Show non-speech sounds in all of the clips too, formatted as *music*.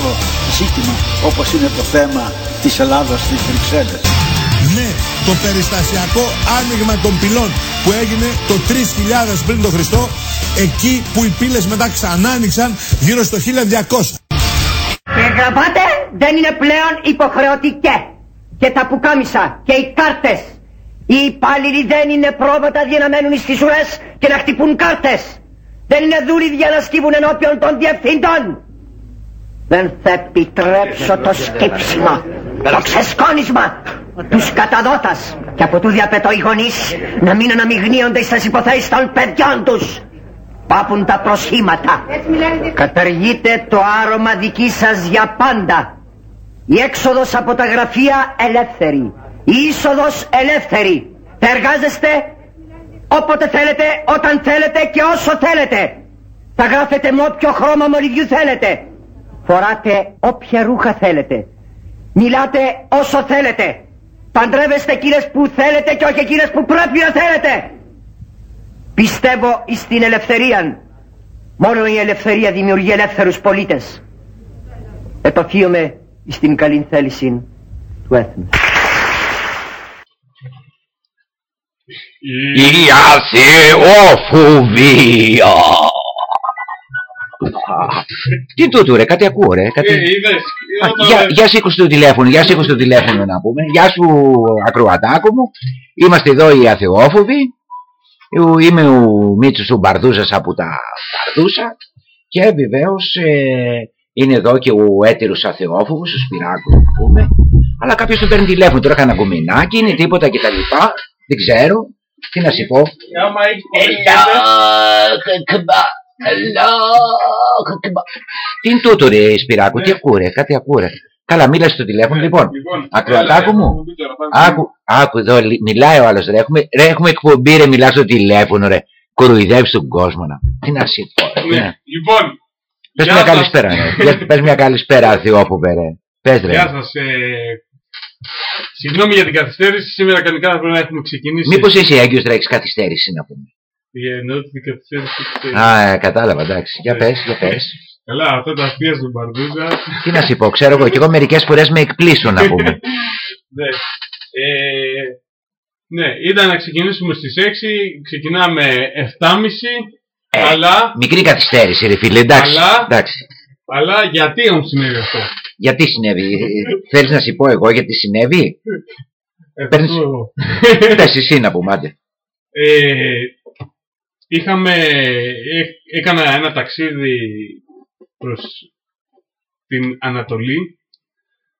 μεγάλο ζήτημα όπως είναι το θέμα της Ελλάδας στις Βρυξέλλες. Ναι, το περιστασιακό άνοιγμα των πυλών που έγινε το 3000 πριν τον Χριστό, εκεί που οι πύλες μετά ξανά άνοιξαν γύρω στο 1200. Και γραβάτε δεν είναι πλέον υποχρεωτικέ. Και τα πουκάμισα και οι κάρτες. Οι υπάλληλοι δεν είναι πρόβατα για να μένουν στις ουρές και να χτυπούν κάρτες. Δεν είναι δούλοι για να σκύβουν ενώπιον των διευθύντων. Δεν θα επιτρέψω το σκύψιμο, το ξεσκόνισμα τους καταδότας και από τούδια απαιτώ οι γονείς να μην αναμειγνύονται στις υποθέσεις των παιδιών τους. Πάπουν τα προσχήματα. Καταργείτε το άρωμα δική σας για πάντα. Η έξοδος από τα γραφεία ελεύθερη. Η είσοδος ελεύθερη. Θα εργάζεστε όποτε θέλετε, όταν θέλετε και όσο θέλετε. Θα γράφετε με όποιο χρώμα μολυβιού θέλετε. Φοράτε όποια ρούχα θέλετε. Μιλάτε όσο θέλετε. Παντρεύεστε εκείνες που θέλετε και όχι εκείνες που πρέπει να θέλετε. Πιστεύω στην ελευθερία. Μόνο η ελευθερία δημιουργεί ελεύθερους πολίτες. Επαφίομαι στην καλή θέληση του έθνου. Η αθεοφοβία. Τι τούτο ρε, κάτι ακούω ρε. Κάτι... Ε, είδες, Α, όταν- για, για σήκω στο τηλέφωνο, για σήκω στο τηλέφωνο να πούμε. Γεια σου ακροατάκο μου. Είμαστε εδώ οι αθεόφοβοι. Εγώ Είμαι ο Μίτσος ο Μπαρδούζας από τα Μπαρδούσα. Και βεβαίως ε, είναι εδώ και ο έτερος αθεόφοβος, ο Σπυράκος να πούμε. Αλλά κάποιος του παίρνει τηλέφωνο, τώρα κανένα κομμενάκι, είναι τίποτα κτλ. Δεν ξέρω. Τι να σου πω. Άμα έχει Τι είναι τούτο ρε Σπυράκο, τι ακούω ρε, κάτι ακούω ρε. Καλά, μίλα στο τηλέφωνο. Λοιπόν, ακροατάκο μου, άκου, άκου εδώ, λι- μιλάει ο άλλος ρε. Έχουμε, ρε, έχουμε εκπομπή ρε, μιλά στο τηλέφωνο ρε. Κοροϊδεύεις τον κόσμο να. Τι να σου πω ρε. τι να- Λοιπόν, Πες γεια μια σας. καλησπέρα ρε. Πες- Πες μια καλησπέρα Αθιόφοβε ρε. Πες ρε. Γεια σας. Ε, συγγνώμη για την καθυστέρηση. Σήμερα κανονικά θα πρέπει να έχουμε ξεκινήσει. Μήπως είσαι έγκυος ρε, έχεις καθυστέρηση να πούμε. Ε, εννοώ την καθυστέρηση. της- Α, ε, κατάλαβα, εντάξει. Για πες, για πες. Καλά, αυτά τα αστεία στον Μπαρδούζα. Τι να σου πω, ξέρω εγώ, και εγώ μερικές φορές με εκπλήσω να πούμε. *laughs* ναι. Ε, ναι, ήταν να ξεκινήσουμε στις 6. Ξεκινάμε 7.30. Ε, αλλά, Μικρή καθυστέρηση ρε φίλε, εντάξει. Αλλά- εντάξει. αλλά γιατί όμως συνέβη αυτό; Γιατί συνέβη, ε, θέλεις να σου πω εγώ γιατί συνέβη; Ε, θα Παίρνεις- σου πω εγώ. Πες εσύ να πούμε, άντε. Ε, είχαμε, ε, έκανα ένα ταξίδι προς την Ανατολή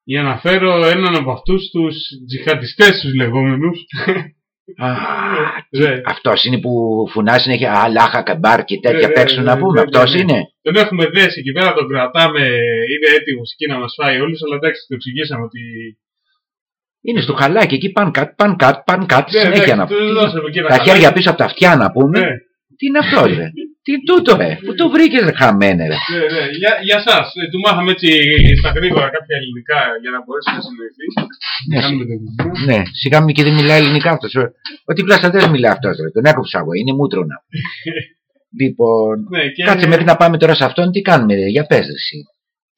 για να φέρω έναν από αυτούς τους τζιχαντιστές τους λεγόμενους. Α, *laughs* Ναι. αυτός είναι που φουνάζει συνέχεια αλάχα καμπάρ και τέτοια Ναι, ναι, παίξουν να ναι, πούμε. ναι, Αυτός ναι. είναι. Τον έχουμε δέσει εκεί πέρα, τον κρατάμε, είναι έτοιμος εκεί να μας φάει όλους, αλλά εντάξει, του εξηγήσαμε ότι... Είναι στο χαλάκι εκεί παν κάτ, παν κάτ, παν κάτ, Ναι, συνέχεια να εντάξει, του πούμε. δώσαμε εκεί ένα Τα χαλάκι. χέρια πίσω από τα αυτιά να πούμε. Ναι, Τι είναι αυτό ρε; *laughs* Τι τούτο ρε; Πού το βρήκες ρε χαμένε ρε; ναι, ναι. Για, για σας, ε, του μάθαμε έτσι στα γρήγορα κάποια ελληνικά για να μπορέσει να συνοηθεί. Ναι, Κάνουμε το βιβλίο. Ναι, σιγά μην και δεν μιλάει ελληνικά αυτός. ρε. Ότι πλάστα δεν μιλάει αυτός ρε. Τον έκοψα εγώ, είναι μούτρονα. *laughs* λοιπόν, Ναι, και... κάτσε μέχρι να πάμε τώρα σε αυτόν, τι κάνουμε ρε, για πες ρε εσύ.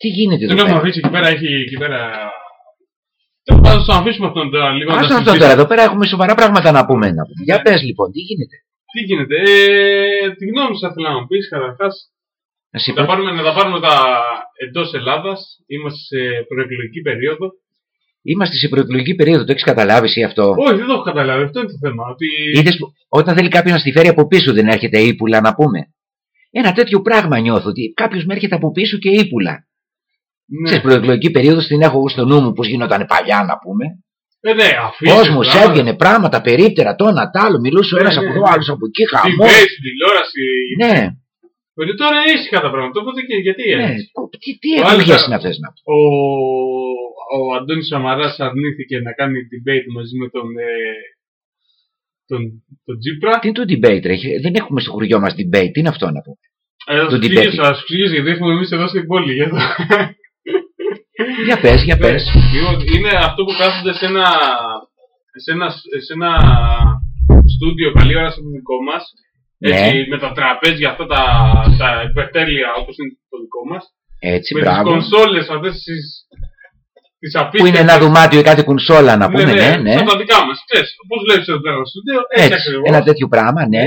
Τι γίνεται Τον εδώ έχουμε πέρα; αφήσει εκεί πέρα, έχει εκεί πέρα... Τέλος πάντων, θα τον αφήσουμε αυτόν τώρα λίγο. να Ας τα αυτό τώρα, συζητήσουμε. εδώ πέρα έχουμε σοβαρά πράγματα να πούμε. Να πούμε. Για Ναι. πες λοιπόν, τι γίνεται; Τι γίνεται, ε, τη γνώμη σου θέλω να μου πεις καταρχάς. Να σου Να, πω, πάρουμε, να τα πάρουμε τα εντός Ελλάδας, είμαστε σε προεκλογική περίοδο. Είμαστε σε προεκλογική περίοδο, το έχεις καταλάβει εσύ αυτό; Όχι, δεν το έχω καταλάβει, αυτό είναι το θέμα. Ότι... Είδες που όταν θέλει κάποιος να στη φέρει από πίσω, δεν έρχεται ύπουλα να πούμε. Ένα τέτοιο πράγμα νιώθω ότι κάποιος με έρχεται από πίσω και ύπουλα. Ναι, Σε προεκλογική περίοδο την έχω εγώ στο νου μου πώς γινόταν παλιά να πούμε. Ε, ναι, αφήσεις, Κόσμος πράγματα. έβγαινε πράγματα περίπτερα, το ένα τ' άλλο, μιλούσε ο Ναι, ένας ναι, από ναι. εδώ, άλλος από εκεί, χαμός. Debate στην τηλεόραση. Ναι, Ότι τώρα είναι ήσυχα τα πράγματα. Οπότε και γιατί ναι. έτσι. Τι, τι Ο άλλος εκλογέ θα- είναι αυτέ να πω. Ο, ο Αντώνης Σαμαράς αρνήθηκε να κάνει debate μαζί με τον, ε, τον, τον Τζίπρα. Τι είναι το debate, ρε. Δεν έχουμε στο χωριό μας debate. Τι είναι αυτό να πω. Ε, θα το σου debate. εξηγήσω, θα σου εξηγήσω γιατί έχουμε εμείς εδώ στην πόλη. Γι' αυτό. Για πες, για πες. Λοιπόν, είναι αυτό που κάθονται σε ένα, σε ένα, σε ένα στούντιο καλή ώρα στο δικό μας. Έτσι, Ναι. με τα τραπέζια αυτά τα, τα υπερτέλεια όπως είναι το δικό μας. Έτσι, Με τις μπράβο. κονσόλες αυτές τις. Τις Που είναι ένα δωμάτιο ή κάτι κουνσόλα να πούμε, ναι, ναι. Σαν τα δικά μας. Πώς βλέπεις εδώ πέρα στο στούντιο, έτσι, Έτσι, ακριβώς. ένα τέτοιο πράγμα, ναι.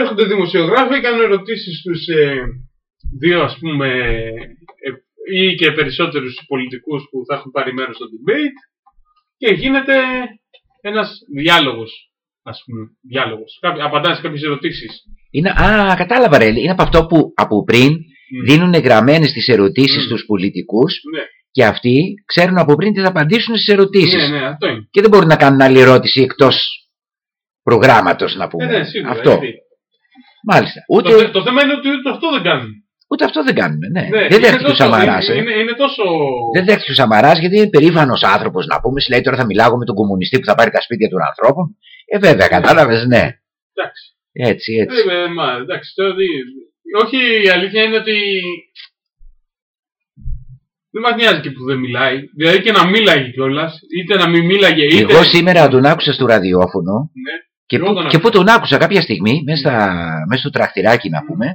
Έρχονται δημοσιογράφοι, κάνουν ερωτήσεις στους ε, δύο ας πούμε ε, ή και περισσότερους πολιτικούς που θα έχουν πάρει μέρος στο debate και γίνεται ένας διάλογος, ας πούμε, διάλογος. Κάποιοι, απαντάνε σε κάποιες ερωτήσεις. Είναι, α, κατάλαβα ρε. Είναι από αυτό που από πριν δίνουν γραμμένες τις ερωτήσεις Μμ. στους πολιτικούς Ναι, και αυτοί ξέρουν από πριν τι θα απαντήσουν στις ερωτήσεις. ναι, ναι, αυτό είναι. Και δεν μπορούν να κάνουν άλλη ερώτηση εκτός προγράμματος να Ε, πούμε. ναι, σίγουρα. αυτό. γιατί. Μάλιστα. Το, Ούτε, θε- το θέμα είναι ότι ούτε αυτό δεν κάνουν. Ούτε αυτό δεν κάνουν. Ναι. Ναι, δεν είναι δέχτηκε ο τόσο- Σαμαράς. Είναι, ε. είναι, είναι τόσο... Δεν δέχτηκε ο Σαμαράς γιατί είναι περήφανος άνθρωπος να πούμε. Σου λέει τώρα θα μιλάω με τον κομμουνιστή που θα πάρει τα σπίτια των ανθρώπων. Ε, βέβαια, κατάλαβες, ναι. Εντάξει. Έτσι, έτσι. Ε, ε, μα, εντάξει, το δει- Όχι, η αλήθεια είναι ότι δεν μας νοιάζει και που δεν μιλάει. Δηλαδή και να μίλαγε κιόλας, είτε να μην μίλαγε, είτε. Εγώ σήμερα τον άκουσα στο ραδιόφωνο Ναι, και, Εγώ που, τον και πού τον άκουσα κάποια στιγμή μέσα, στα, μέσα στο τραχτηράκι να πούμε.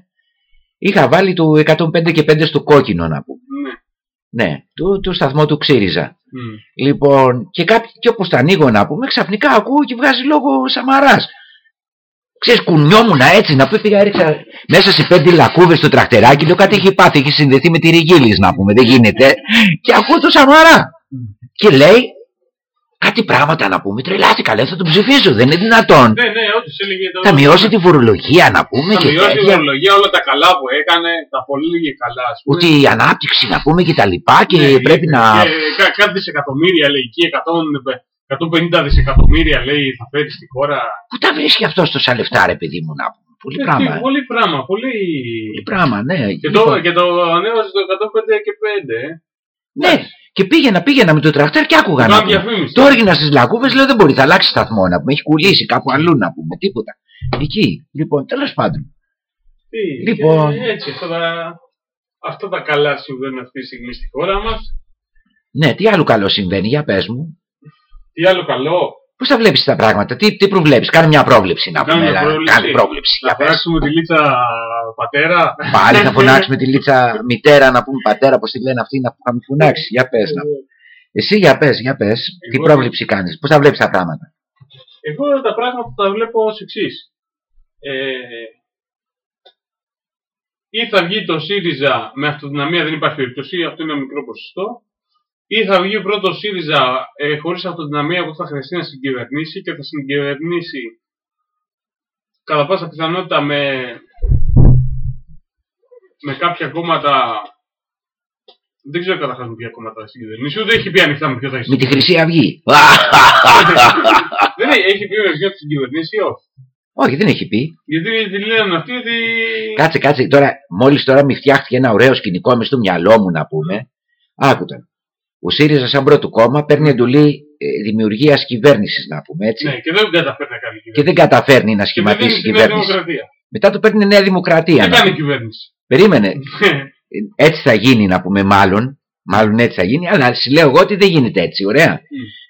Είχα βάλει το 105 και 5 στο κόκκινο να πούμε. ναι. Ναι, του, του σταθμό του Ξύριζα. Μμ. Λοιπόν, και, κάποι, και όπως το ανοίγω να πούμε, ξαφνικά ακούω και βγάζει λόγο ο Σαμαράς. Ξέρεις, κουνιόμουν έτσι, να πει πήγα έριξα μέσα σε πέντε λακκούβες στο τραχτεράκι, λέω κάτι έχει πάθει, έχει συνδεθεί με τη Ριγίλης να πούμε, δεν γίνεται. *laughs* και ακούω το Σαμαρά. Και λέει, κάτι πράγματα να πούμε, τρελάθηκα, λέει, θα τον ψηφίσω, δεν είναι δυνατόν. Ναι, ναι, ό,τι σου έλεγε. το- Θα μειώσει τη φορολογία να πούμε Θα και μειώσει τη τέτοια. φορολογία, όλα τα καλά που έκανε, τα πολύ λίγε καλά, ας πούμε. Ούτε η ανάπτυξη να πούμε και τα λοιπά και Ναι, πρέπει είπε, να... Και κα- κάτι δισεκατομμύρια λέει εκεί, 100, 150 δισεκατομμύρια λέει θα φέρει στη χώρα. Πού τα βρίσκει αυτός τόσα λεφτά ρε παιδί μου να πούμε. Πολύ Ε, πράγμα. τι, Πολύ πράγμα, πολύ. Πολύ πράγμα, ναι. Και το, Λοιπόν, και το ανέβασε το 105 και 5. Ε. Ναι, και πήγαινα, πήγαινα με το τρακτέρ και άκουγα να Κάνω πούμε. διαφήμιση. Το έργηνα στις λακκούβες, λέω δεν μπορεί, θα αλλάξει σταθμό να πούμε. Έχει κουλήσει κάπου αλλού να πούμε, τίποτα. Εκεί, λοιπόν, τέλος πάντων. Τι, Λοιπόν. και έτσι, αυτά τα, αυτά τα καλά συμβαίνουν αυτή τη στιγμή στη χώρα μας. Ναι, τι άλλο καλό συμβαίνει, για πες μου. Τι άλλο καλό; Πώς θα βλέπεις τα πράγματα, τι, τι προβλέπει, κάνε μια πρόβλεψη να Κάνουμε πούμε. έλα, πρόβλεψη. Κάνε πρόβλεψη. Να Για πες. φωνάξουμε τη λίτσα πατέρα. Πάλι θα *laughs* φωνάξουμε τη λίτσα μητέρα να πούμε πατέρα, πώ τη λένε αυτή να είχαμε φωνάξει. Για πες. Εσύ για πες, για πες. Τι Εγώ- πρόβλεψη κάνεις, πώς θα βλέπεις τα πράγματα; Εγώ τα πράγματα τα βλέπω ως εξής. Ε, ή θα βγει το ΣΥΡΙΖΑ με αυτοδυναμία, δεν υπάρχει περίπτωση, αυτό είναι ένα μικρό ποσοστό. Ή θα βγει πρώτος ο ΣΥΡΙΖΑ ε, χωρίς αυτοδυναμία που θα χρειαστεί να συγκυβερνήσει και θα συγκυβερνήσει κατά πάσα πιθανότητα με, με κάποια κόμματα. Δεν ξέρω καταρχά με ποια κόμματα θα συγκυβερνήσει, ούτε έχει πει ανοιχτά με ποιο θα έχει Με τη Χρυσή Αυγή. *laughs* Δεν έχει, έχει πει με ποιο θα συγκυβερνήσει, όχι. Όχι, δεν έχει πει. Γιατί τη λένε αυτοί ότι. Κάτσε, κάτσε. Τώρα, μόλις τώρα μου φτιάχτηκε ένα ωραίο σκηνικό με στο μυαλό μου να πούμε. Άκου τον. Ο ΣΥΡΙΖΑ, σαν πρώτο κόμμα, παίρνει εντολή ε, δημιουργίας κυβέρνησης, να πούμε έτσι. Ναι, και δεν καταφέρει να κάνει Και κυβέρνηση. δεν καταφέρνει να Και δεν είναι σχηματίσει στη Νέα κυβέρνηση. Δημοκρατία. Μετά το παίρνει η Νέα Δημοκρατία. Δεν να κάνει πούμε. κυβέρνηση. Περίμενε. *laughs* Έτσι θα γίνει, να πούμε, μάλλον. Μάλλον έτσι θα γίνει, αλλά σου λέω εγώ ότι δεν γίνεται έτσι, ωραία.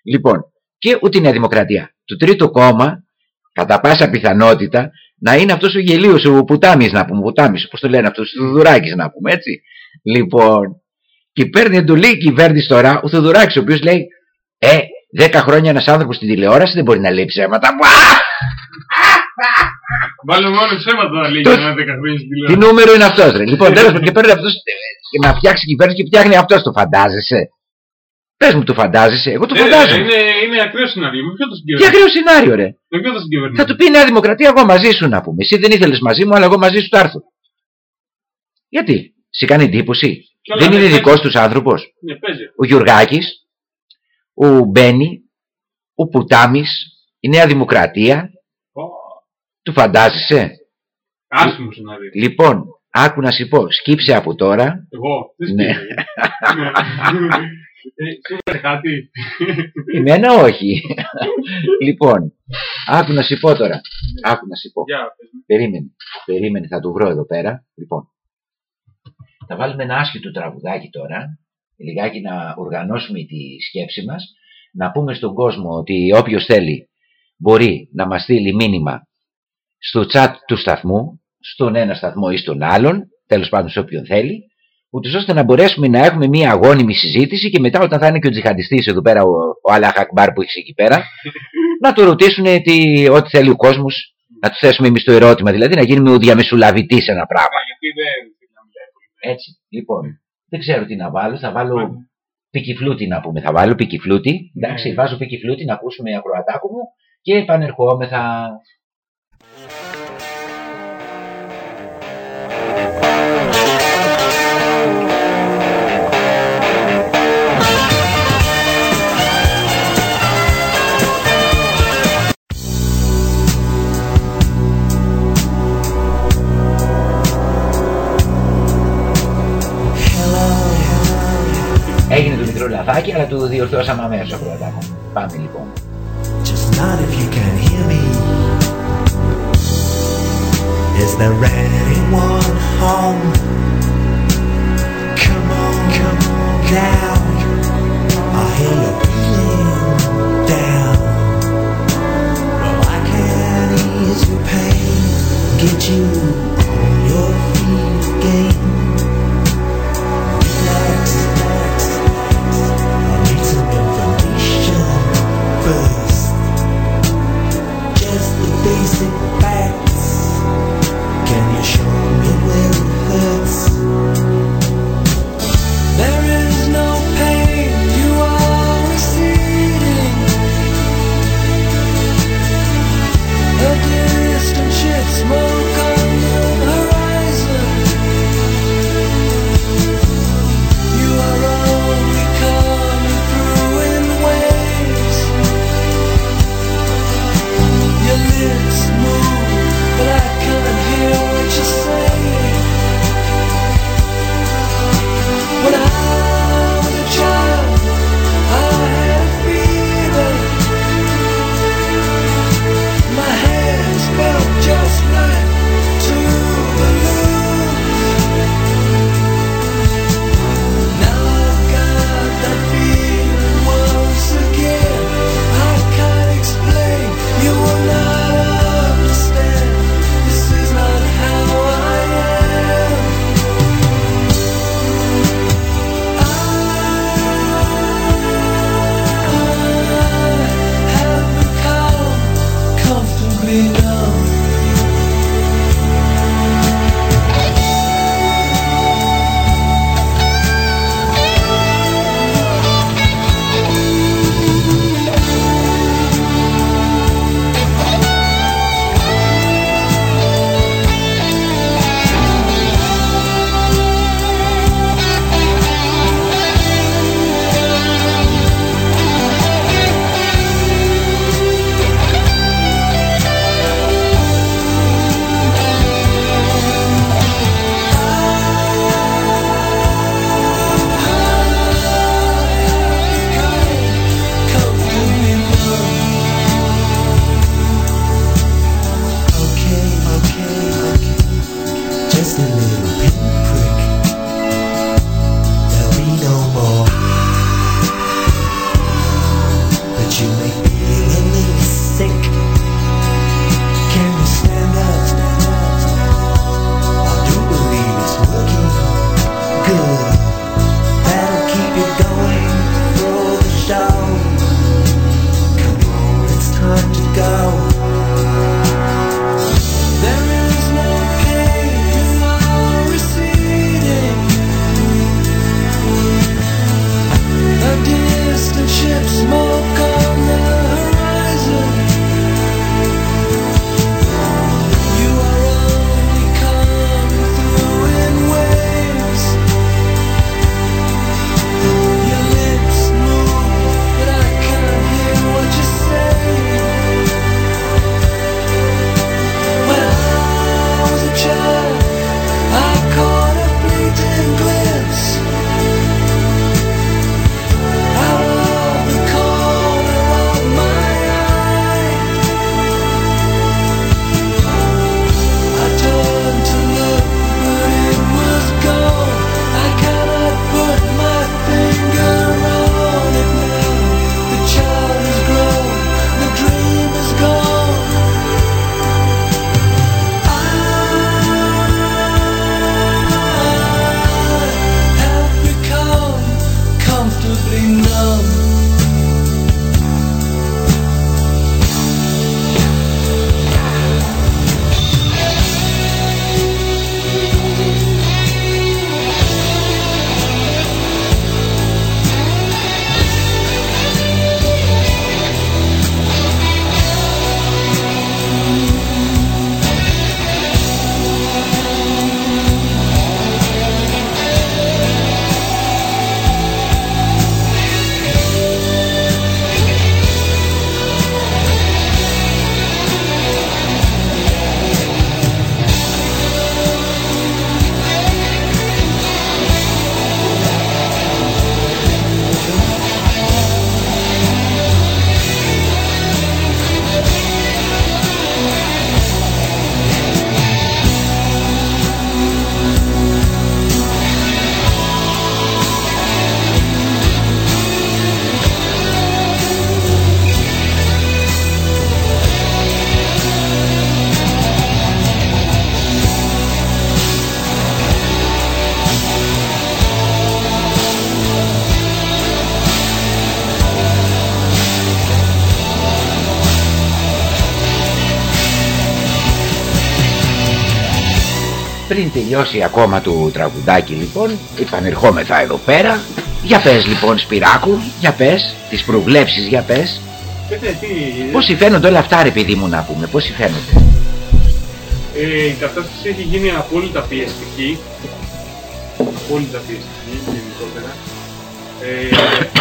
Λοιπόν, και ούτε η Νέα Δημοκρατία. Το τρίτο κόμμα, κατά πάσα πιθανότητα, να είναι αυτός ο γελίος, ο Πουτάμι, να πούμε. Πουτάμι, όπως το λένε αυτό, ο Θουδουράκη, να πούμε έτσι. Λοιπόν, και παίρνει εντολή η κυβέρνηση τώρα, ο Θουδουράκη, ο οποίος λέει, Ε, 10 χρόνια ένας άνθρωπος στην τηλεόραση δεν μπορεί να λέει ψέματα. Μπα! Βάλε μόνο ψέματα να λέει Το- για ένα δέκα χρόνια στην Τι τηλεόραση. νούμερο είναι αυτός, ρε; Λοιπόν, τέλος πάντων, και παίρνει αυτός και να φτιάξει κυβέρνηση και φτιάχνει αυτός, το φαντάζεσαι; Πες μου, το φαντάζεσαι; Εγώ το Ε, φαντάζομαι. Είναι, είναι ακραίο σενάριο. Με ποιο θα Τι συγκυβερνήσει. ακραίο σενάριο, ρε; Με ποιο θα συγκυβερνήσει. Θα του πει η Νέα Δημοκρατία, εγώ μαζί σου να πούμε. Εσύ δεν ήθελες μαζί μου, αλλά εγώ μαζί σου θα έρθω. Γιατί, σε κάνει εντύπωση; Καλά, δεν ναι, είναι παίζει. δικό του άνθρωπο. Ναι, παίζει. Ο Γιουργάκη, ο Μπένι, ο Πουτάμι, η Νέα Δημοκρατία. Ω, Του φαντάζεσαι. Άσχημο σενάριο. Λοιπόν, άκου να σου πω, σκύψε από τώρα. Εγώ. Τι Ναι. σκέφτομαι. Ναι. Ε, Σου είπε κάτι. Εμένα όχι. λοιπόν, άκου να σου πω τώρα. Άκου να σου πω. Για πες μου. Περίμενε, περίμενε, θα το βρω εδώ πέρα. Λοιπόν, θα βάλουμε ένα άσχητο τραγουδάκι τώρα. λιγάκι να οργανώσουμε τη σκέψη μας, να πούμε στον κόσμο ότι όποιος θέλει μπορεί να μας στείλει μήνυμα στο chat του σταθμού, στον ένα σταθμό ή στον άλλον, τέλος πάντων σε όποιον θέλει, ούτως ώστε να μπορέσουμε να έχουμε μια αγώνιμη συζήτηση και μετά όταν θα είναι και ο τζιχαντιστής εδώ πέρα, ο, ο Αλάχ Ακμπάρ που έχεις εκεί πέρα, *laughs* να του ρωτήσουν τι, ό,τι θέλει ο κόσμος, να του θέσουμε εμείς το ερώτημα, δηλαδή να γίνουμε ο διαμεσολαβητής σε ένα πράγμα. Γιατί δεν Έτσι, λοιπόν, δεν ξέρω τι να βάλω, θα βάλω πικιφλούτη να πούμε, θα βάλω πικιφλούτη, εντάξει, Ναι. βάζω πικιφλούτη να ακούσουμε ακροατάκο μου και επανερχόμεθα. Έγινε το μικρό λαθάκι, αλλά το διορθώσαμε αμέσως ακροατάκο. Πάμε λοιπόν. Just not if you can hear me. Is there anyone home? Come on, come on down. I hear you feeling down. Well, I can ease your pain, get you basic facts. Can you show me sick. Τελειώσει ακόμα το τραγουδάκι λοιπόν, επανερχόμεθα εδώ πέρα. Για πες λοιπόν Σπυράκου, για πες, τις προβλέψεις για πες. Ε, ναι, τι- Πώς φαίνονται όλα αυτά ρε παιδί μου να πούμε, πώς φαίνονται. Ε, η κατάσταση έχει γίνει απόλυτα πιεστική. Απόλυτα πιεστική γενικότερα. Ε,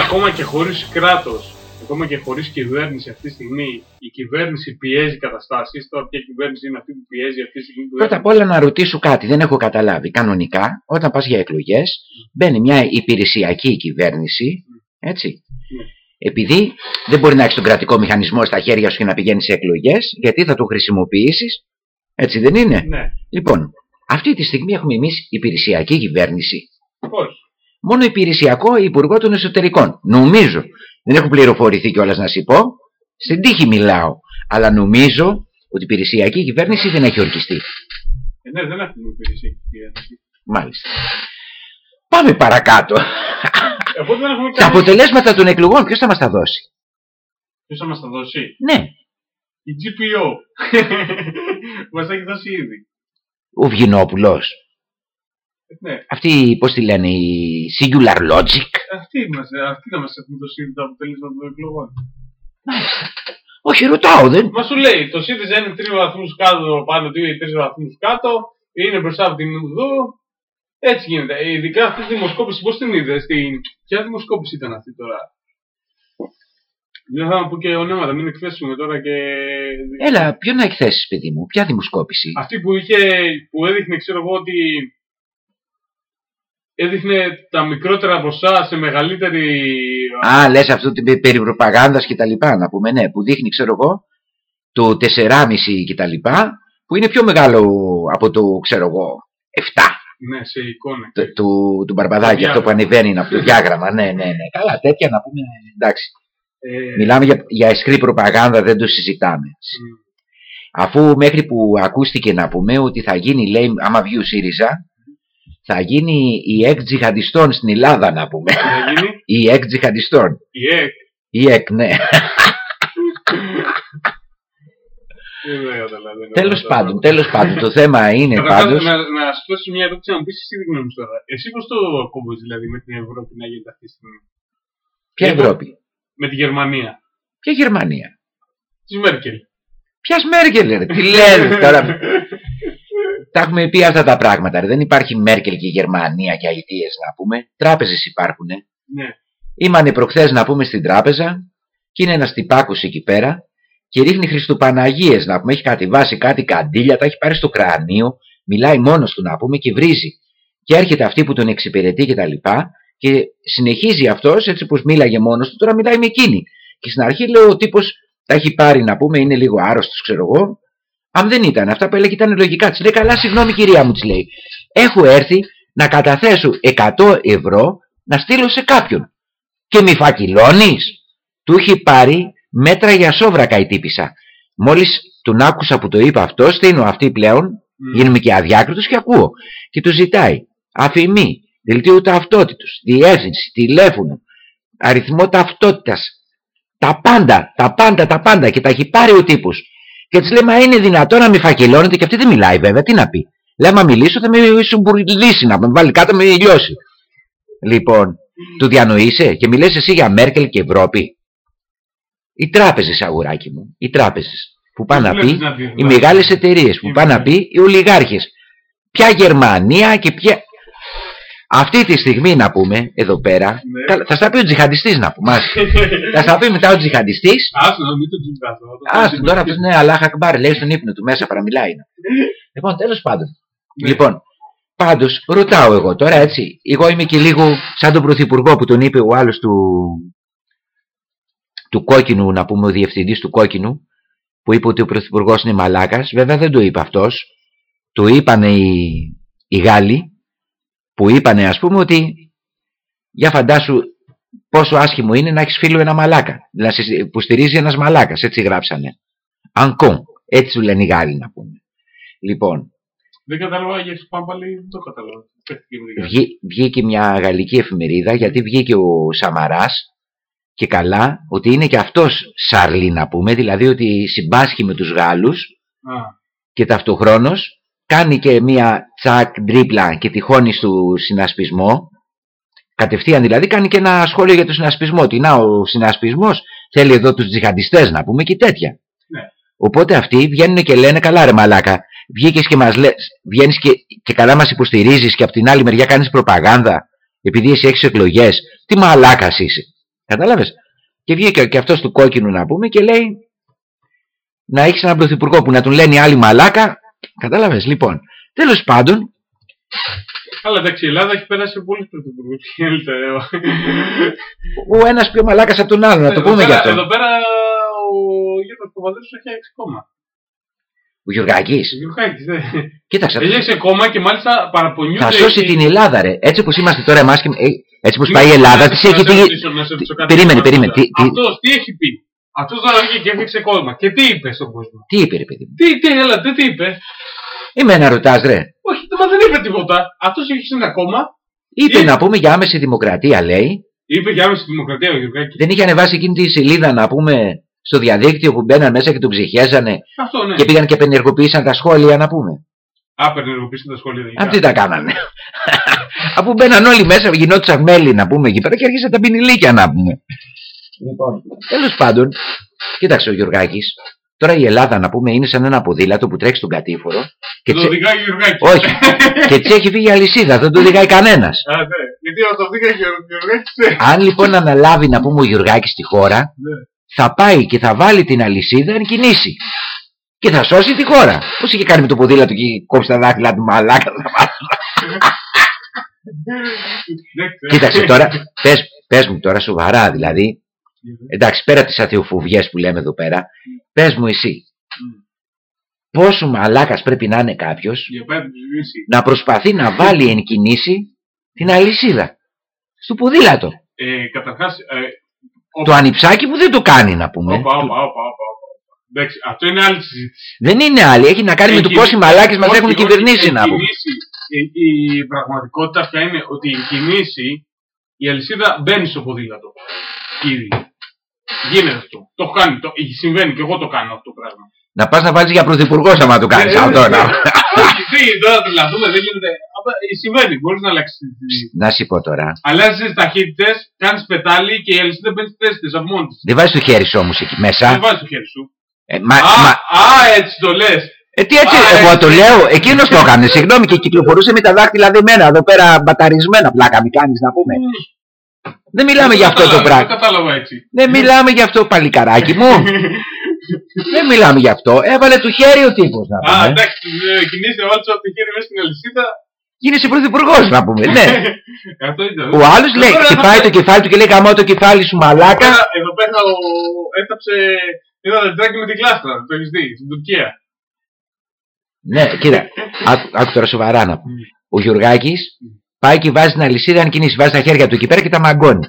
ακόμα και χωρίς κράτος, ακόμα και χωρίς κυβέρνηση αυτή τη στιγμή, η κυβέρνηση πιέζει καταστάσεις. Τώρα ποια κυβέρνηση είναι αυτή που πιέζει αυτή τη στιγμή. που Πρώτα απ' όλα να ρωτήσω κάτι, δεν έχω καταλάβει. Κανονικά, όταν πας για εκλογές, μπαίνει μια υπηρεσιακή κυβέρνηση, έτσι. Ναι. Επειδή δεν μπορεί να έχεις τον κρατικό μηχανισμό στα χέρια σου και να πηγαίνεις σε εκλογές, γιατί θα το χρησιμοποιήσεις, έτσι δεν είναι; Ναι, Λοιπόν, αυτή τη στιγμή έχουμε εμείς υπηρεσιακή κυβέρνηση. όχι. Μόνο υπηρεσιακό υπουργό των εσωτερικών. Νομίζω. Δεν έχω πληροφορηθεί κιόλας να σου πω. Στην τύχη μιλάω. Αλλά νομίζω ότι η υπηρεσιακή κυβέρνηση δεν έχει ορκιστεί. Ε, ναι, δεν έχουμε υπηρεσία κυβέρνηση. Μάλιστα. Πάμε παρακάτω. Ε, Οπότε δεν έχουμε Τα κανένα. αποτελέσματα των εκλογών ποιος θα μας τα δώσει; Ποιος θα μας τα δώσει; Ναι, Η GPO. *laughs* μας έχει δώσει ήδη. ο Βγινόπουλο. Ε, Ναι, Αυτή, πώς τη λένε, η Singular Logic. αυτοί, μας, αυτοί θα μας έχουν δώσει ήδη τα αποτελέσματα των εκλογών. *laughs* Όχι, ρωτάω, δεν. Μα σου λέει, το ΣΥΡΙΖΑ είναι τρεις βαθμούς κάτω, πάνω ή τρεις βαθμούς κάτω, είναι μπροστά από την Ουδού. Έτσι γίνεται. Ε, Ειδικά αυτή τη δημοσκόπηση, πώς την είδες, στην... ποια δημοσκόπηση ήταν αυτή τώρα; Δεν θα να πω και ονόματα, μην εκθέσουμε τώρα και. Έλα, ποιο να εκθέσεις, παιδί μου, ποια δημοσκόπηση; Αυτή που είχε, που έδειχνε, ξέρω εγώ, ότι έδειχνε τα μικρότερα ποσά σε μεγαλύτερη. Α, λες αυτό την πε- περί προπαγάνδας και τα λοιπά, να πούμε, ναι, που δείχνει, ξέρω εγώ, το 4,5 και τα λοιπά, που είναι πιο μεγάλο από το, ξέρω εγώ, 7 Ναι, σε εικόνα. το- του, του Μπαρμπαδάκη, Το αυτό που διάγραμμα. ανεβαίνει από το διάγραμμα, ναι, ναι, ναι. Καλά, τέτοια να πούμε, εντάξει. Ε, Μιλάμε για, για εσκρή προπαγάνδα, δεν το συζητάμε. μ, Αφού μέχρι που ακούστηκε να πούμε ότι θα γίνει, λέει, άμα βγει ο ΣΥΡΙΖΑ, θα γίνει η εκ τζιχαντιστών στην Ελλάδα, να πούμε. Θα γίνει; Η εκ τζιχαντιστών. η ΕΚ. Η εκ, ναι. Δεν το καταλαβαίνω. Τέλος πάντων, τέλος πάντων, το θέμα είναι Καταρχάς, πάντως... Να, να σου θέσω μια ερώτηση να μου πεις εσύ τη γνώμης σου τώρα. Εσύ πώς το κόβεις δηλαδή με την Ευρώπη να γίνεται αυτή τη στιγμή; Ποια Λοιπόν, Ευρώπη, Με τη Γερμανία. ποια Γερμανία, Της Μέρκελ. ποιας Μέρκελ, ρε, τι λένε τώρα; *laughs* Τα έχουμε πει αυτά τα πράγματα, ρε. δεν υπάρχει Μέρκελ και Γερμανία και αιτίες να πούμε. Τράπεζες υπάρχουν. ναι. Ήμανε προχθές να πούμε στην τράπεζα και είναι ένας τυπάκος εκεί πέρα και ρίχνει Χριστουπαναγίες να πούμε. Έχει κατεβάσει κάτι καντήλια, τα έχει πάρει στο κρανίο, μιλάει μόνος του να πούμε και βρίζει. Και έρχεται αυτή που τον εξυπηρετεί και τα λοιπά και συνεχίζει αυτός έτσι πως μίλαγε μόνος του, τώρα μιλάει με εκείνη. Και στην αρχή λέω ο τύπος τα έχει πάρει να πούμε, είναι λίγο άρρωστος ξέρω εγώ. Αν δεν ήταν, αυτά που έλεγε ήταν λογικά. Της λέει καλά, συγγνώμη κυρία μου, της λέει. Έχω έρθει να καταθέσω 100 ευρώ να στείλω σε κάποιον. Και μη φακυλώνεις. Του είχε πάρει μέτρα για σόβρακα η τύπησα. Μόλις τον άκουσα που το είπε αυτό, στείνω αυτή πλέον, Μμ. γίνομαι και αδιάκριτος και ακούω. Και του ζητάει αφημί, δελτίο ταυτότητος, διεύθυνση, τηλέφωνο, αριθμό ταυτότητας. Τα πάντα, τα πάντα, τα πάντα. Και τα έχει πάρει ο τύπος. Και της λέει, Μα είναι δυνατόν να με φακελώνετε. Και αυτή δεν μιλάει βέβαια. Τι να πει. Λέει, Μα μιλήσω, θα με συμπουρλήσει να με βάλει κάτω, με λιώσει. Λοιπόν, του διανοείσαι και μιλές εσύ για Μέρκελ και Ευρώπη. Οι τράπεζες, αγουράκι μου. Οι τράπεζες. Που πάνε να Βλέπεις πει, να δει- οι μεγάλες εταιρείες. Που Οι πάνε να μεγάλες. πει, οι ολιγάρχες. Ποια Γερμανία και ποια... Αυτή τη στιγμή να πούμε, εδώ πέρα, Ναι. καλά, θα στα πει ο τζιχαντιστής να πούμε. άσε. *laughs* θα στα πει μετά ο τζιχαντιστής. Άστο να μην το τζιμπάθω. Α, τώρα αυτός είναι Allah Akbar, λέει στον ύπνο του μέσα παραμιλάει. *laughs* λοιπόν, τέλος πάντων. Ναι. Λοιπόν, πάντως ρωτάω εγώ τώρα έτσι. Εγώ είμαι και λίγο σαν τον πρωθυπουργό που τον είπε ο άλλος του, του κόκκινου, να πούμε ο διευθυντής του κόκκινου, που είπε ότι ο πρωθυπουργός είναι μαλάκας. Βέβαια δεν το είπε αυτός. Το είπανε οι, οι Γάλλοι, που είπανε ας πούμε ότι για φαντάσου πόσο άσχημο είναι να έχεις φίλο ένα μαλάκα. Δηλαδή που στηρίζει ένας μαλάκας. Έτσι γράψανε. Αγκόν. Έτσι του λένε οι Γάλλοι να πούμε. Λοιπόν, Δεν κατάλαβα γιατί πάμε πάλι, δεν το κατάλαβα. Πέφτηκε με την κάρτα. Βγή- βγήκε μια γαλλική εφημερίδα γιατί βγήκε ο Σαμαράς και καλά ότι είναι και αυτός Σαρλί να πούμε δηλαδή ότι συμπάσχει με τους Γάλλους Α, και ταυτοχρόνως κάνει και μία τσακ τρίπλα και τυχώνει στο συνασπισμό. Κατευθείαν δηλαδή κάνει και ένα σχόλιο για το συνασπισμό. Ότι να ο συνασπισμός θέλει εδώ τους τζιχαντιστές να πούμε και τέτοια. Ναι. Οπότε αυτοί βγαίνουν και λένε καλά ρε μαλάκα. Βγήκες και μας λες, βγαίνεις και, και καλά μας υποστηρίζεις και από την άλλη μεριά κάνεις προπαγάνδα επειδή εσύ έχεις εκλογές. Τι μαλάκας είσαι. Κατάλαβες; Και βγήκε και αυτός του κόκκινου να πούμε και λέει να έχεις έναν πρωθυπουργό που να τον λένε οι άλλοι μαλάκα. Κατάλαβες λοιπόν. Τέλος πάντων Αλλά εντάξει, η Ελλάδα έχει περάσει από πολλούς πρωθυπουργούς. Τι θέλετε, ε, ο ένας πιο μαλάκας από τον άλλο να το εδώ πούμε πέρα- γι' αυτό. Εδώ πέρα ο Γιώργος Παπαδρέους έχει έξι κόμμα. Ο Γιουργάκης. Ο Γιωργάκης, ναι. Κοίταξε. Έχει έξι κόμμα και μάλιστα παραπονιούνται. Θα σώσει οι- την Ελλάδα ρε. Έτσι όπως είμαστε τώρα εμάς και ε, έτσι όπως πάει η Να- Ελλάδα να- της να έχει σε φύγει. ρωτήσω, να σε ρωτήσω κάτι. Περίμενε, περίμενε. Τι, τι, Αυτός τι έχει πει; Αυτός τώρα βγήκε και έφτιαξε κόμμα. Και τι είπε στον κόσμο; τι είπε ρε παιδί μου; Τι, τι, έλα, τι, τι είπε; Εμένα ρωτάς ρε. Όχι, μα δεν είπε τίποτα. Αυτός έχει ένα κόμμα. Είπε Τι; να πούμε για άμεση δημοκρατία λέει. Είπε για άμεση δημοκρατία ο Γιωργάκης. Δεν είχε ανεβάσει εκείνη τη σελίδα να πούμε στο διαδίκτυο που μπαίναν μέσα και τον ψυχέζανε Αυτό ναι. και πήγαν και πενεργοποιήσαν τα σχόλια να πούμε. Α, πενεργοποίησε τα σχόλια δικά. Αυτοί τα κάνανε. *laughs* Αφού μπαίναν όλοι μέσα, γινόντουσαν μέλη να πούμε εκεί πέρα και αρχίσαν τα πινιλίκια να πούμε. Λοιπόν, τέλος πάντων, κοίταξε ο Γιωργάκης, τώρα η Ελλάδα να πούμε είναι σαν ένα ποδήλατο που τρέχει στον κατήφορο και, Το τσε... οδηγάει ο Γιωργάκης. Όχι. *laughs* και της έχει φύγει η αλυσίδα, δεν το οδηγάει κανένας. Α, ναι. Γιατί όταν το οδηγάει ο Γιωργάκης, ναι. Αν λοιπόν αναλάβει να πούμε ο Γιωργάκης στη χώρα, Ναι. θα πάει και θα βάλει την αλυσίδα εν κινήσει. Και θα σώσει τη χώρα. Πώς είχε κάνει με το ποδήλατο και είχε κόψει τα δάχτυλα του μαλάκα. Εντάξει. *laughs* Κοίταξε τώρα, πες, πες μου τώρα σοβαρά δηλαδή, εντάξει πέρα τις αθεοφοβιές που λέμε εδώ πέρα, πες μου εσύ, πόσο μαλάκας πρέπει να είναι κάποιος Για πάει να του ζητήσει. να προσπαθεί να βάλει εν κινήσει την αλυσίδα στο ποδήλατο. Ε, καταρχάς, ε, Το ανιψάκι που δεν το κάνει να πούμε. όπα, όπα, όπα, όπα, όπα. Εντάξει, αυτό είναι άλλη συζήτηση. Δεν είναι άλλη, έχει να κάνει με το Εκκινη- πόσοι μαλάκες μας όχι, έχουν όχι, κυβερνήσει να πούμε. εκκινήσει. Η, η πραγματικότητα πια είναι ότι η κινήσει, η αλυσίδα μπαίνει στο ποδήλατο. Ήδη. Γίνεται αυτό. Το έχω κάνει. Το, συμβαίνει και εγώ το κάνω αυτό το πράγμα. Να πας να βάλεις για πρωθυπουργό άμα το κάνεις Ε, αυτό. ε, να- Όχι, τι, τώρα τρελαθούμε, δεν γίνεται. Απα, ε, Συμβαίνει, μπορείς να αλλάξεις. Να σου πω τώρα. Αλλάζεις τι ταχύτητες, κάνεις πετάλι και η αλυσίδα μπαίνει στι θέση της από μόνη της. Δεν βάζεις το χέρι σου όμως εκεί μέσα. Δεν βάζεις το χέρι σου. Ε, μα, Α, μα, α, έτσι το λες. Ε, τι έτσι, Α, εγώ έτσι. το λέω, εκείνος το έκανε, συγγνώμη, και κυκλοφορούσε με τα δάχτυλα δεμένα, εδώ πέρα μπαταρισμένα πλάκα μη κάνεις να πούμε. Δεν μιλάμε για αυτό το Δεν πράγμα. κατάλαβα έτσι. Δεν μιλάμε για αυτό παλικαράκι μου. *laughs* Δεν μιλάμε για αυτό. Έβαλε το χέρι ο τύπος να Α, πούμε. εντάξει, ε, κινήσει ο άλλο από το χέρι μέσα στην αλυσίδα. Γίνεσαι πρωθυπουργός να πούμε, ναι. *laughs* Αυτό ήταν. Ο άλλος λέει, Εδώ πέρα χτυπάει θα- το κεφάλι του και λέει καμώ το κεφάλι σου Εδώ μαλάκα. πέρα- Εδώ πέρα ο... έταψε ένα δεντράκι με την κλάστρα. Το έχεις δει στην Τουρκία. Ναι, κοίτα, *laughs* άκου, άκου τώρα σοβαρά να πούμε. Ο Γιουργάκης πάει και βάζει την αλυσίδα αν κινήσει, βάζει τα χέρια του εκεί πέρα και τα μαγκώνεις.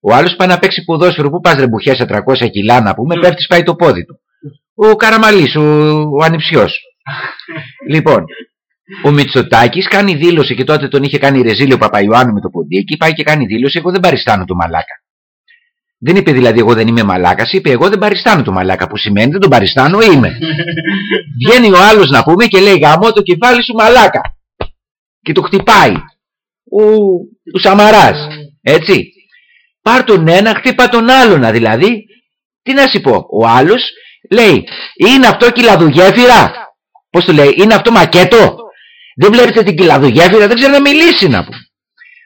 Ο άλλος πάει να παίξει ποδόσφαιρο, πού πας ρε μπουχές σε 300 κιλά να πούμε, Ναι. πέφτεις πάει το πόδι του. Ο Καραμαλής, ο, ο ανιψιός. *laughs* λοιπόν, ο Μητσοτάκης κάνει δήλωση και τότε τον είχε κάνει ρεζίλιο Παπαϊωάννου με το ποντίκι, πάει και κάνει δήλωση, εγώ δεν παριστάνω το μαλάκα. Δεν είπε δηλαδή εγώ δεν είμαι μαλάκας, είπε εγώ δεν παριστάνω το μαλάκα, που σημαίνει δεν τον παριστάνω είμαι. *laughs* Βγαίνει ο άλλος να πούμε και λέει γαμώ το κεφάλι σου μαλάκα. Και το χτυπάει. Ο, ο Σαμαράς. Έτσι. Πάρ τον ένα, χτύπα τον άλλον δηλαδή. Τι να σου πω. Ο άλλος λέει είναι αυτό κυλαδογέφυρα. Πώς το λέει, είναι αυτό μακέτο. Δεν βλέπετε την κυλαδογέφυρα, δεν ξέρω να μιλήσει να πούμε.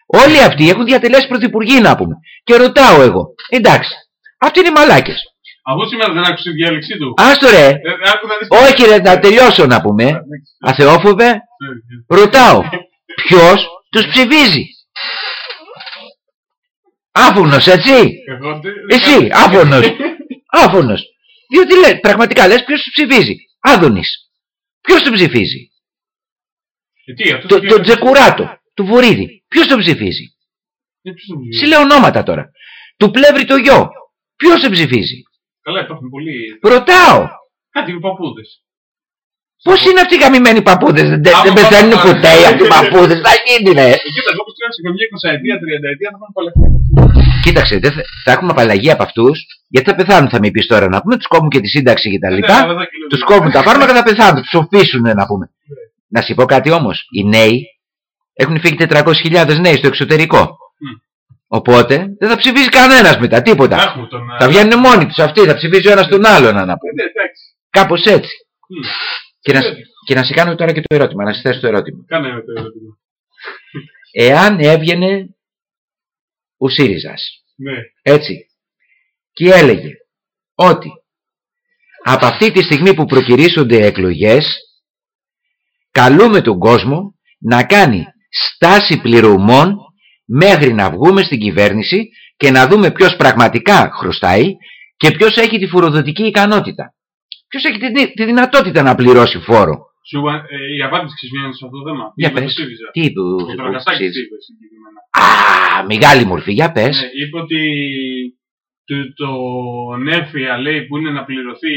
Όλοι αυτοί έχουν διατελέσει πρωθυπουργοί να πούμε. Και ρωτάω εγώ, εντάξει, αυτοί είναι οι μαλάκες. Από σήμερα δεν άκουσε τη διάλεξή του. Άστο ρε, Ε, άκου να δεις- όχι ρε, να τελειώσω να πούμε. Εντάξει. Αθεόφοβε, Ε, ε. ρωτάω, *laughs* ποιος τους ψηφίζει. Άφωνος, έτσι. Εγώ δεν- Εσύ, *laughs* άφωνος. Άφωνος. Διότι λέει, πραγματικά λες ποιος τους ψηφίζει. Άδωνης. Ποιος τον ψηφίζει; Ε, τι, αυτός Το, τι- τον Τζεκουράτο, του Βορύδη. Ποιος τον ψηφίζει; Ε, ποιος τον ψηφίζει; Σε λέω ονόματα τώρα. Του Πλεύρη το γιο. Ποιος τον ψηφίζει; Καλά, υπάρχουν πολλοί. Ρωτάω. Κάτι οι παππούδες. Πώς είναι αυτοί οι γαμημένοι παππούδες; Δεν, δεν Άμα πεθαίνουν πάμε- ποτέ οι αυτοί οι παππούδες. Θα γίνει ρε. Ε, κοίτα, εγώ πιστεύω σε καμιά 20 30 ετία θα πάνε παλαιοί. Κοίταξε, δεν θα, θα έχουμε απαλλαγή από αυτούς, γιατί θα πεθάνουν, θα με πεις τώρα να πούμε, τους κόβουν και τη σύνταξη και τα Ναι, λοιπά. αλλά δεν κυλούν. Τους κόβουν τα φάρμακα, θα πεθάνουν, τους οφείσουν να πούμε. Να σου πω κάτι όμως. Οι νέοι έχουν φύγει 400.000 νέοι στο εξωτερικό. Οπότε δεν θα ψηφίσει κανένας μετά, τίποτα. Έχουμε τον. Θα βγαίνουν μόνοι τους αυτοί, θα ψηφίζει ο ένας τον άλλον, να πούμε. Ναι, εντάξει. Κάπως έτσι. Μμ. Και να, Έτσι. και να σε κάνω τώρα και το ερώτημα, να σε θέσω το ερώτημα. Κάνε το ερώτημα. Εάν έβγαινε ο ΣΥΡΙΖΑς, Ναι. έτσι, και έλεγε ότι από αυτή τη στιγμή που προκυρήσονται εκλογές, καλούμε τον κόσμο να κάνει στάση πληρωμών μέχρι να βγούμε στην κυβέρνηση και να δούμε ποιος πραγματικά χρωστάει και ποιος έχει τη φοροδοτική ικανότητα. Ποιος έχει τη, τη δυνατότητα να πληρώσει φόρο; Σου, ε, η απάντηση ξεσμιώνει σε αυτό το θέμα. Για Είπε το πες. ΣΥΡΙΖΑ. Τι είπε ο, Ο ο Τραγασάκης ΣΥΡΙΖΑ. είπε συγκεκριμένα. Α, μεγάλη μορφή, για πες. Ναι, είπε ότι το, το νέφια λέει που είναι να πληρωθεί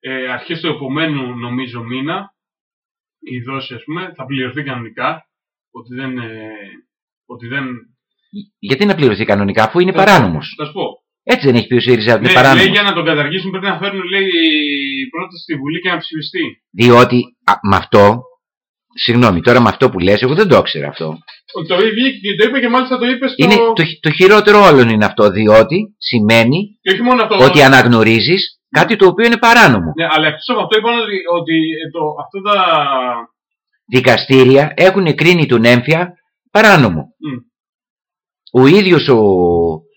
ε, αρχές του επομένου νομίζω μήνα η δόση ας πούμε θα πληρωθεί κανονικά ότι δεν, ε, ότι δεν Γιατί να πληρωθεί κανονικά αφού είναι Θα- παράνομος; θα σου πω Έτσι δεν έχει πει ο ΣΥΡΙΖΑ ότι είναι ναι, παράνομος. λέει για να τον καταργήσουν πρέπει να φέρουν λέει πρώτα στη Βουλή και να ψηφιστεί Διότι α, με αυτό, συγγνώμη, τώρα με αυτό που λες, εγώ δεν το ήξερα αυτό. το, βγήκε και το είπε και μάλιστα το είπες στο... Είναι, το, χει- το χειρότερο όλων είναι αυτό, διότι σημαίνει και όχι μόνο αυτό ότι αναγνωρίζεις κάτι το οποίο είναι παράνομο. ναι, αλλά εκτός από αυτό είπαν ότι, ότι ε, το, αυτό τα Δικαστήρια έχουν κρίνει τον έμφυα παράνομο. Μμ. Ο ίδιος ο,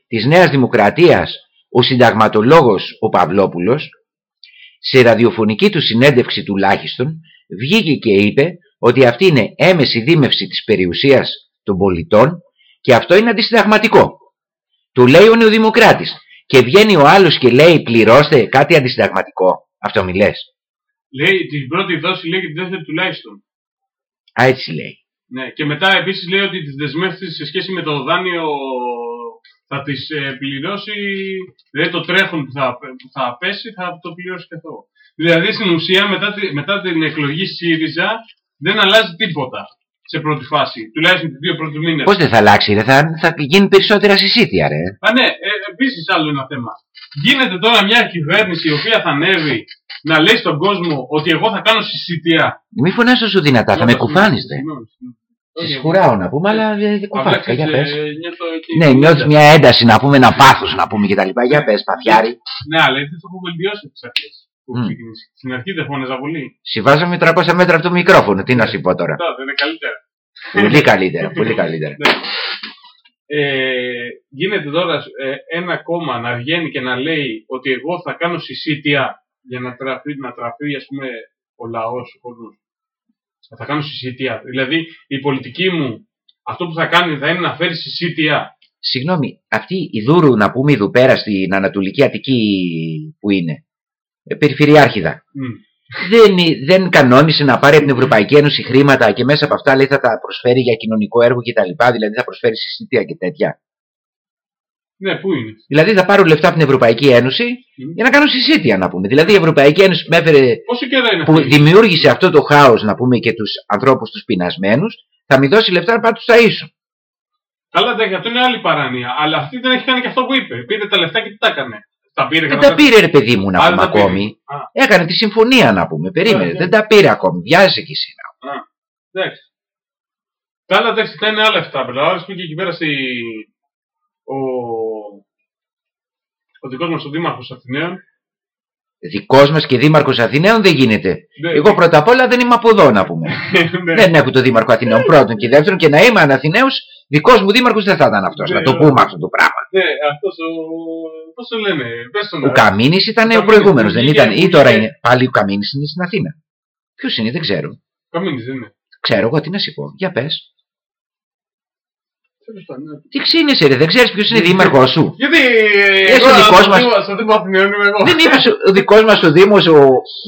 της Νέας Δημοκρατίας, ο συνταγματολόγος ο Παυλόπουλος, σε ραδιοφωνική του συνέντευξη τουλάχιστον, βγήκε και είπε ότι αυτή είναι έμεση δίμευση της περιουσίας των πολιτών και αυτό είναι αντισυνταγματικό. Του λέει ο Νεοδημοκράτης. Και βγαίνει ο άλλος και λέει πληρώστε κάτι αντισυνταγματικό. Αυτό μιλές. λέει την πρώτη δόση λέει και τη δεύτερη τουλάχιστον Α, έτσι λέει. Ναι, και μετά επίσης λέει ότι τις δεσμεύσεις σε σχέση με το δάνειο θα τις πληρώσει, δηλαδή το τρέχον που θα, που θα πέσει θα το πληρώσει και αυτό. Δηλαδή στην ουσία μετά, τη- μετά την εκλογή ΣΥΡΙΖΑ δεν αλλάζει τίποτα σε πρώτη φάση, τουλάχιστον τις δύο πρώτους μήνες. Πώς δεν θα αλλάξει ρε, θα, θα γίνει περισσότερα συσίτια ρε. Α, ναι, ε, επίσης άλλο ένα θέμα. Γίνεται τώρα μια κυβέρνηση η οποία θα ανέβει να λέει στον κόσμο ότι εγώ θα κάνω συσίτια. Μη φωνάς τόσο δυνατά, θα με κουφάνεις ρε. Συγγνώμη, συγγνώμη. Σε Όχι, σιγουράω να πούμε, αλλά δεν δεν απλά κουφάθηκα, για ξέρεις, πες. ε, νιώθω εκεί- Ναι, νιώθεις μια ένταση να πούμε, ένα πάθος να πούμε κτλ. Για πες, παθιάρι. Ναι, αλλά έτσι το έχω βελτιώσει από τις αρχές που έχω Μμ. ξεκινήσει. Στην αρχή δεν φώναζα πολύ. Συμβάζαμε 300 μέτρα από το μικρόφωνο, τι να σου πω τώρα. Τώρα δεν είναι καλύτερα. Πολύ καλύτερα, πολύ καλύτερα. Ναι. Ε, γίνεται τώρα ε, ένα κόμμα να βγαίνει και να λέει ότι εγώ θα κάνω συσίτια για να τραφεί, να τραφεί ας πούμε, ο λαός, ο κόσμος. Θα κάνω συσίτια. Δηλαδή η πολιτική μου αυτό που θα κάνει θα είναι να φέρει συσίτια. Συγγνώμη, αυτή η Δούρου να πούμε εδώ πέρα στην Ανατολική Αττική που είναι, ε, περιφερειάρχηδα, Μμ. δεν, δεν κανόνισε να πάρει από την Ευρωπαϊκή Ένωση χρήματα και μέσα από αυτά λέει θα τα προσφέρει για κοινωνικό έργο κτλ. Δηλαδή θα προσφέρει συσίτια και τέτοια. Ναι, πού είναι; Δηλαδή θα πάρω λεφτά από την Ευρωπαϊκή Ένωση Μμ. για να κάνω συσίτια να πούμε. Δηλαδή η Ευρωπαϊκή Ένωση που με έφερε, Πόσο καιρό είναι που αυτή. δημιούργησε αυτό το χάος να πούμε και τους ανθρώπους τους πεινασμένους, θα μου δώσει λεφτά να πάω τους ταΐσω. Καλά, εντάξει, αυτό είναι άλλη παράνοια. Αλλά αυτή δεν έχει κάνει και αυτό που είπε. Πήρε τα λεφτά και τι τα έκανε. Τα πήρε Δεν κατά- τα πήρε ρε παιδί μου να Α, πούμε δεν τα πήρε. ακόμη. Α. Έκανε τη συμφωνία να πούμε. Περίμενε. Α, Δεν τα πήρε ακόμη. Βιάζεσαι κι εσύ. να. Εντάξει. Καλά, εντάξει, τα είναι άλλα αυτά. Αλλά άλλο πήγε εκεί πέρα στη... ο, ο δικός μας ο Δήμαρχος Αθηναίων. Δικός μας και δήμαρχος Αθηναίων δεν γίνεται. Ναι, Εγώ πρώτα απ' όλα δεν είμαι από εδώ να πούμε. *laughs* ναι, δεν έχω το δήμαρχο Αθηναίων πρώτον και δεύτερον και να είμαι Αθηναίο, δικός μου δήμαρχος δεν θα ήταν αυτός. Ναι, να το ναι. πούμε αυτό το πράγμα. ναι, αυτός ο. Πώς το λένε, πες τον. Ο Καμίνης ήταν ο Καμίνης προηγούμενος, που δεν βγήκε- ήταν. που Ή τώρα βγήκε- είναι. Πάλι ο Καμίνης είναι στην Αθήνα. Ποιος είναι, δεν ξέρω. Καμίνης, δεν είναι. Ξέρω εγώ τι να σου πω. Για πες. Τέλος πάντων, ναι. Τι ξύνεσαι, ρε, δεν ξέρεις ποιος είναι δήμαρχό σου; Γιατί. Είσαι εγώ, ο δικός στο μας. Δήμο- Στο Δήμο Αθηναίων είμαι εγώ. δεν είπες ο δικός μας ο Δήμος ο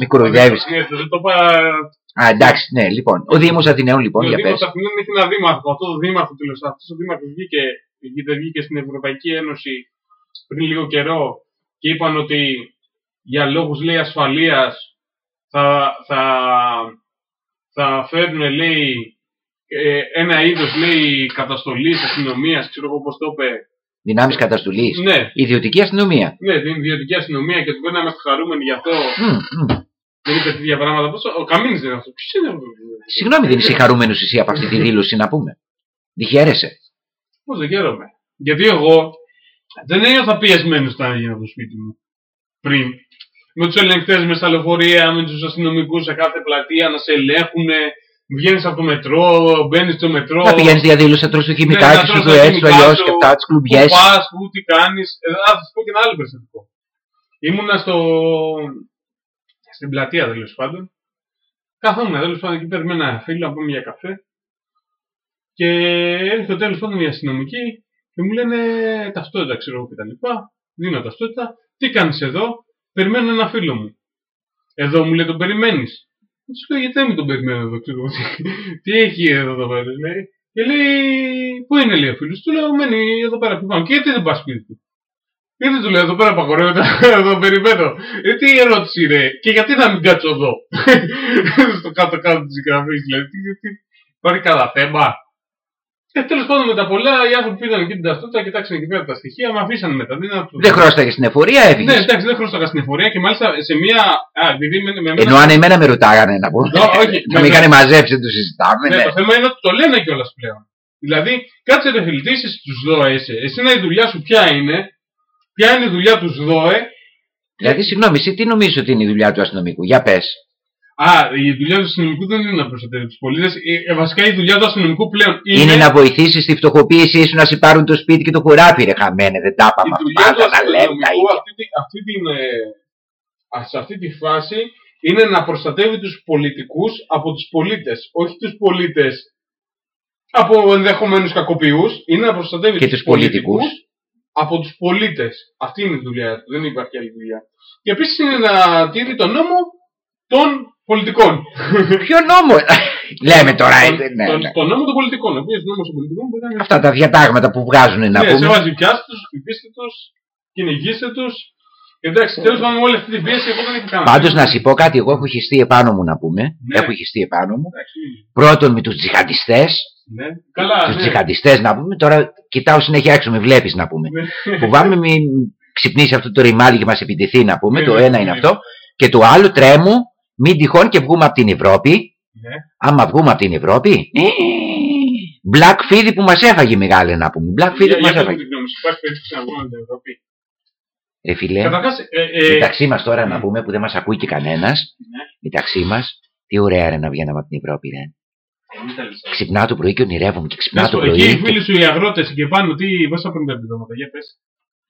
Μικροϊδεύει. Ναι, δεν το είπα. Α, εντάξει, ναι, λοιπόν. Ο Δήμος Αθηναίων, λοιπόν, Ο για Δήμος πες. Αθηναίων έχει ένα δήμαρχο. Αυτό το δήμαρχο τέλο Αυτός ο δήμαρχος βγήκε, βγήκε, βγήκε στην Ευρωπαϊκή Ένωση πριν λίγο καιρό και είπαν ότι για λόγους λέει ασφαλείας θα, θα, θα φέρουν λέει ε, ένα είδος λέει καταστολής αστυνομίας, ξέρω εγώ πώς το είπε. Δυνάμεις καταστολής. Ναι, Ιδιωτική αστυνομία. ναι, την ιδιωτική αστυνομία και ότι μπορεί να είμαστε χαρούμενοι γι' αυτό. Μμ, μμ. Δεν είπε τέτοια πράγματα. Πώς, ο Καμίνης δεν είναι αυτός. Ποιος είναι αυτός; Συγγνώμη, δεν είσαι χαρούμενος εσύ από αυτή τη *laughs* δήλωση να πούμε. Τη χαίρεσαι. Πώς δεν χαίρομαι. Γιατί εγώ δεν ένιωθα πιεσμένος όταν έγινα από το σπίτι μου. Πριν. Με τους ελεγκτές με στα λεωφορεία, με τους αστυνομικούς σε κάθε πλατεία να σε ελέγχουν. Βγαίνεις από το μετρό, μπαίνεις στο μετρό. Να πηγαίνεις διαδήλωση, να τρως το Ναι, χημικάκι να σου, τρως το τα έτσι, το χημικά αλλιώς σου, και αυτά, τι Πού κλουμπιές. πας, πού τι κάνεις. Ε, α, θα σα πω και ένα άλλο περιστατικό. Ήμουνα στο. στην πλατεία τέλος πάντων. Καθόμουν τέλος πάντων εκεί πέρα με ένα φίλο να πούμε για καφέ. Και έρχεται τέλος πάντων μια αστυνομική και μου λένε ταυτότητα, ξέρω εγώ κτλ. Δίνω ταυτότητα. Τι κάνεις εδώ, περιμένω ένα φίλο μου. Εδώ μου λέει τον περιμένεις. Του λέω γιατί δεν με τον περιμένω εδώ, ξέρω εγώ. τι- *laughs* Τι έχει εδώ το πέρα, λέει. Και λέει, Πού είναι λέει ο φίλος του, λέω μένει εδώ πέρα που πάνω. Και γιατί δεν πας σπίτι του; Γιατί του λέω εδώ πέρα απαγορεύεται, *laughs* εδώ περιμένω. Ε, τι ερώτηση είναι, και γιατί να μην κάτσω εδώ; *laughs* Στο κάτω-κάτω της γραφή, δηλαδή. Τι, τι, υπάρχει κανένα θέμα; Και τέλος πάντων με τα πολλά, οι άνθρωποι πήγαν εκεί την ταυτότητα, κοιτάξαν εκεί πέρα τα στοιχεία, με αφήσαν μετά. Δεν, είναι Δεν χρώσταγε στην εφορία, Ναι, έφυγε. εντάξει, δεν χρωστάκα στην εφορία και μάλιστα σε μία. Α, επειδή με, με Ενώ αν εμένα με ρωτάγανε να πούμε. Ω, όχι, να με με- είχαν μαζέψει, δεν το συζητάμε. Ναι, ναι. το θέμα είναι ότι το λένε κιόλας πλέον. Δηλαδή, κάτσε ρε φίλε, τι είσαι στους ΔΟΕ, εσύ. Εσένα η δουλειά σου ποια είναι, ποια είναι η δουλειά του ΔΟΕ; Δηλαδή, συγγνώμη, εσύ τι νομίζεις ότι είναι η δουλειά του αστυνομικού; Για πες. Α, η δουλειά του αστυνομικού δεν είναι να προστατεύει τους πολίτες. Ε, βασικά η δουλειά του αστυνομικού πλέον είναι. Είναι να βοηθήσεις στη φτωχοποίησή σου να σε πάρουν το σπίτι και το χωράφι, ρε χαμένε. Δεν τα η είπαμε δουλειά του αυτά. Να λέμε τα αστυνομικού ίδια. αυτή, τη- αυτή την, ε, α, σε αυτή τη φάση είναι να προστατεύει τους πολιτικούς από τους πολίτες. Όχι τους πολίτες από ενδεχομένους κακοποιούς. Είναι να προστατεύει Και τους τους πολιτικούς. από τους πολίτες. Αυτή είναι η δουλειά του. Δεν υπάρχει άλλη δουλειά. Και επίσης είναι να τηρεί τον νόμο των πολιτικών. Ποιο νόμο; Λέμε τώρα. ε, Τον- ναι, τον- ναι. τον νόμο των πολιτικών. Ο οποίος νόμος των πολιτικών μπορεί να είναι Αυτά τα διατάγματα που βγάζουν να ναι, πούμε. σε βάζει πιάστε τους, χτυπήστε τους, κυνηγήστε τους. Εντάξει, τέλος πάντων με όλη αυτή την πίεση εγώ δεν έχω κανένα. Πάντως να σου πω κάτι, εγώ έχω χυστεί επάνω μου να πούμε. Ναι. Έχω χυστεί επάνω μου. Εντάξει, Πρώτον με τους τζιχαντιστές. ναι. Καλά, Τους ναι. τζιχαντιστές να πούμε. Τώρα κοιτάω συνέχεια έξω, με βλέπεις να πούμε. Ναι. Φοβάμαι μην ξυπνήσει αυτό το ρημάδι και μας επιτεθεί να πούμε. Ναι, το ναι, ένα ναι. είναι αυτό. Και το άλλο τρέμω, μην τυχόν και βγούμε από την Ευρώπη. Ναι. Άμα βγούμε από την Ευρώπη. ε, Black Fidi που μας έφαγε μεγάλη να πούμε. Black Fidi Για- που μας για πες μου έφαγε. τη γνώμη σου. Υπάρχει περίπτωση να βγούμε από την Ευρώπη; Ρε φιλέ, Καταρχάς, ε, ε, μεταξύ μας τώρα να ναι. πούμε που δεν μας ακούει και κανένας. Μεταξύ μας, τι ωραία ρε να βγαίναμε από την Ευρώπη, ρε. μην τα λες. Ξυπνάω το πρωί και ονειρεύομαι και Να ξυπνάω σου το πω, εκεί οι πρωί. φίλοι σου οι αγρότες εκεί πάνω, τι, πώς θα παίρνουν τα επιδόματα, για πες.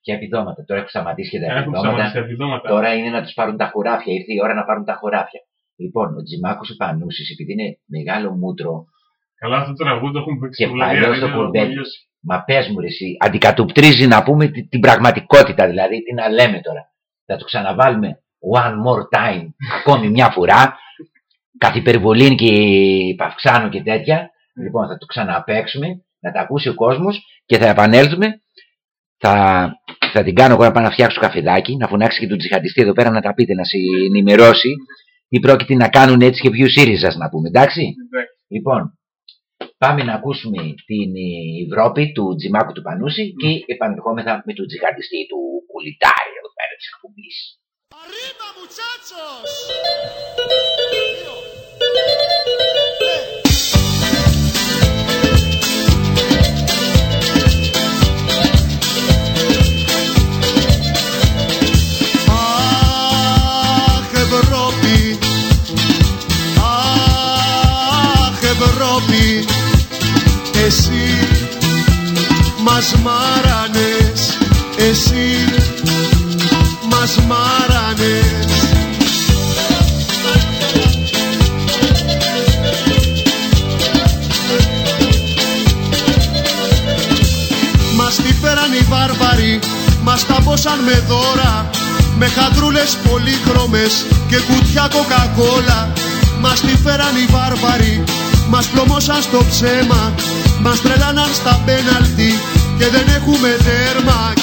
Και επιδόματα. Τώρα έχω σταματήσει και τα Έχουν σταματήσει επιδόματα. τα επιδόματα. Τώρα είναι να τους πάρουν τα χωράφια. Ήρθε η ώρα να πάρουν τα χωράφια. Λοιπόν, ο Τζιμάκος ο Πανούσης, επειδή είναι μεγάλο μούτρο, Καλά, αυτό το τραγούδι το έχουν παίξει Και πολλά παλιό διάρκεια, στο δεν το κουρμπέλι. έχω τελειώσει. μα πες μου ρε, εσύ, αντικατοπτρίζει να πούμε τη- την πραγματικότητα. Δηλαδή, τι να λέμε τώρα. Θα το ξαναβάλουμε one more time, *laughs* ακόμη μια φορά. Καθ' υπερβολή και παυξάνω και τέτοια. Λοιπόν, θα το ξαναπαίξουμε, να τα ακούσει ο κόσμος και θα επανέλθουμε. Θα, θα την κάνω εγώ να πάω να φτιάξω καφεδάκι, να φωνάξει και τον τζιχαντιστή εδώ πέρα να τα πείτε, να σε ενημερώσει τι πρόκειται να κάνουν έτσι και ποιου ΣΥΡΙΖΑ να πούμε, εντάξει; Εντάξει. Λοιπόν, πάμε να ακούσουμε την ε, Ευρώπη του Τζιμάκου του Πανούση και επανερχόμεθα με τον τζιχαντιστή του Κουλιτάρη εδώ πέρα της εκπομπής. Arriba, muchachos! Εσύ μας μάρανες, εσύ μας μάρανες. Μας τη φέραν οι βάρβαροι, μας τα πόσαν με δώρα Με χατρούλες πολύχρωμες και κουτιά κοκακόλα. Μας τη φέραν οι βάρβαροι, μας πλωμώσαν στο ψέμα Μας τρελάναν στα πέναλτι και δεν έχουμε τέρμα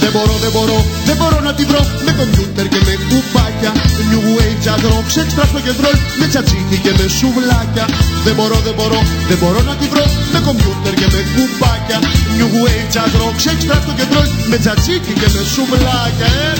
Δεν μπορώ, δεν μπορώ, δεν μπορώ να τη βρω Με κομπιούτερ και με κουπάκια New Age αγρό Ξέξτρα στο κεντρό με τσατσίνι και με σουβλάκια. Δεν μπορώ, δεν μπορώ, δεν μπορώ να τη βρω. Με κομπιούτερ και με κουμπάκια. New Age αγρό Ξέξτρα στο κεντρό με τσατσίνι και με σουβλάκια. Ε,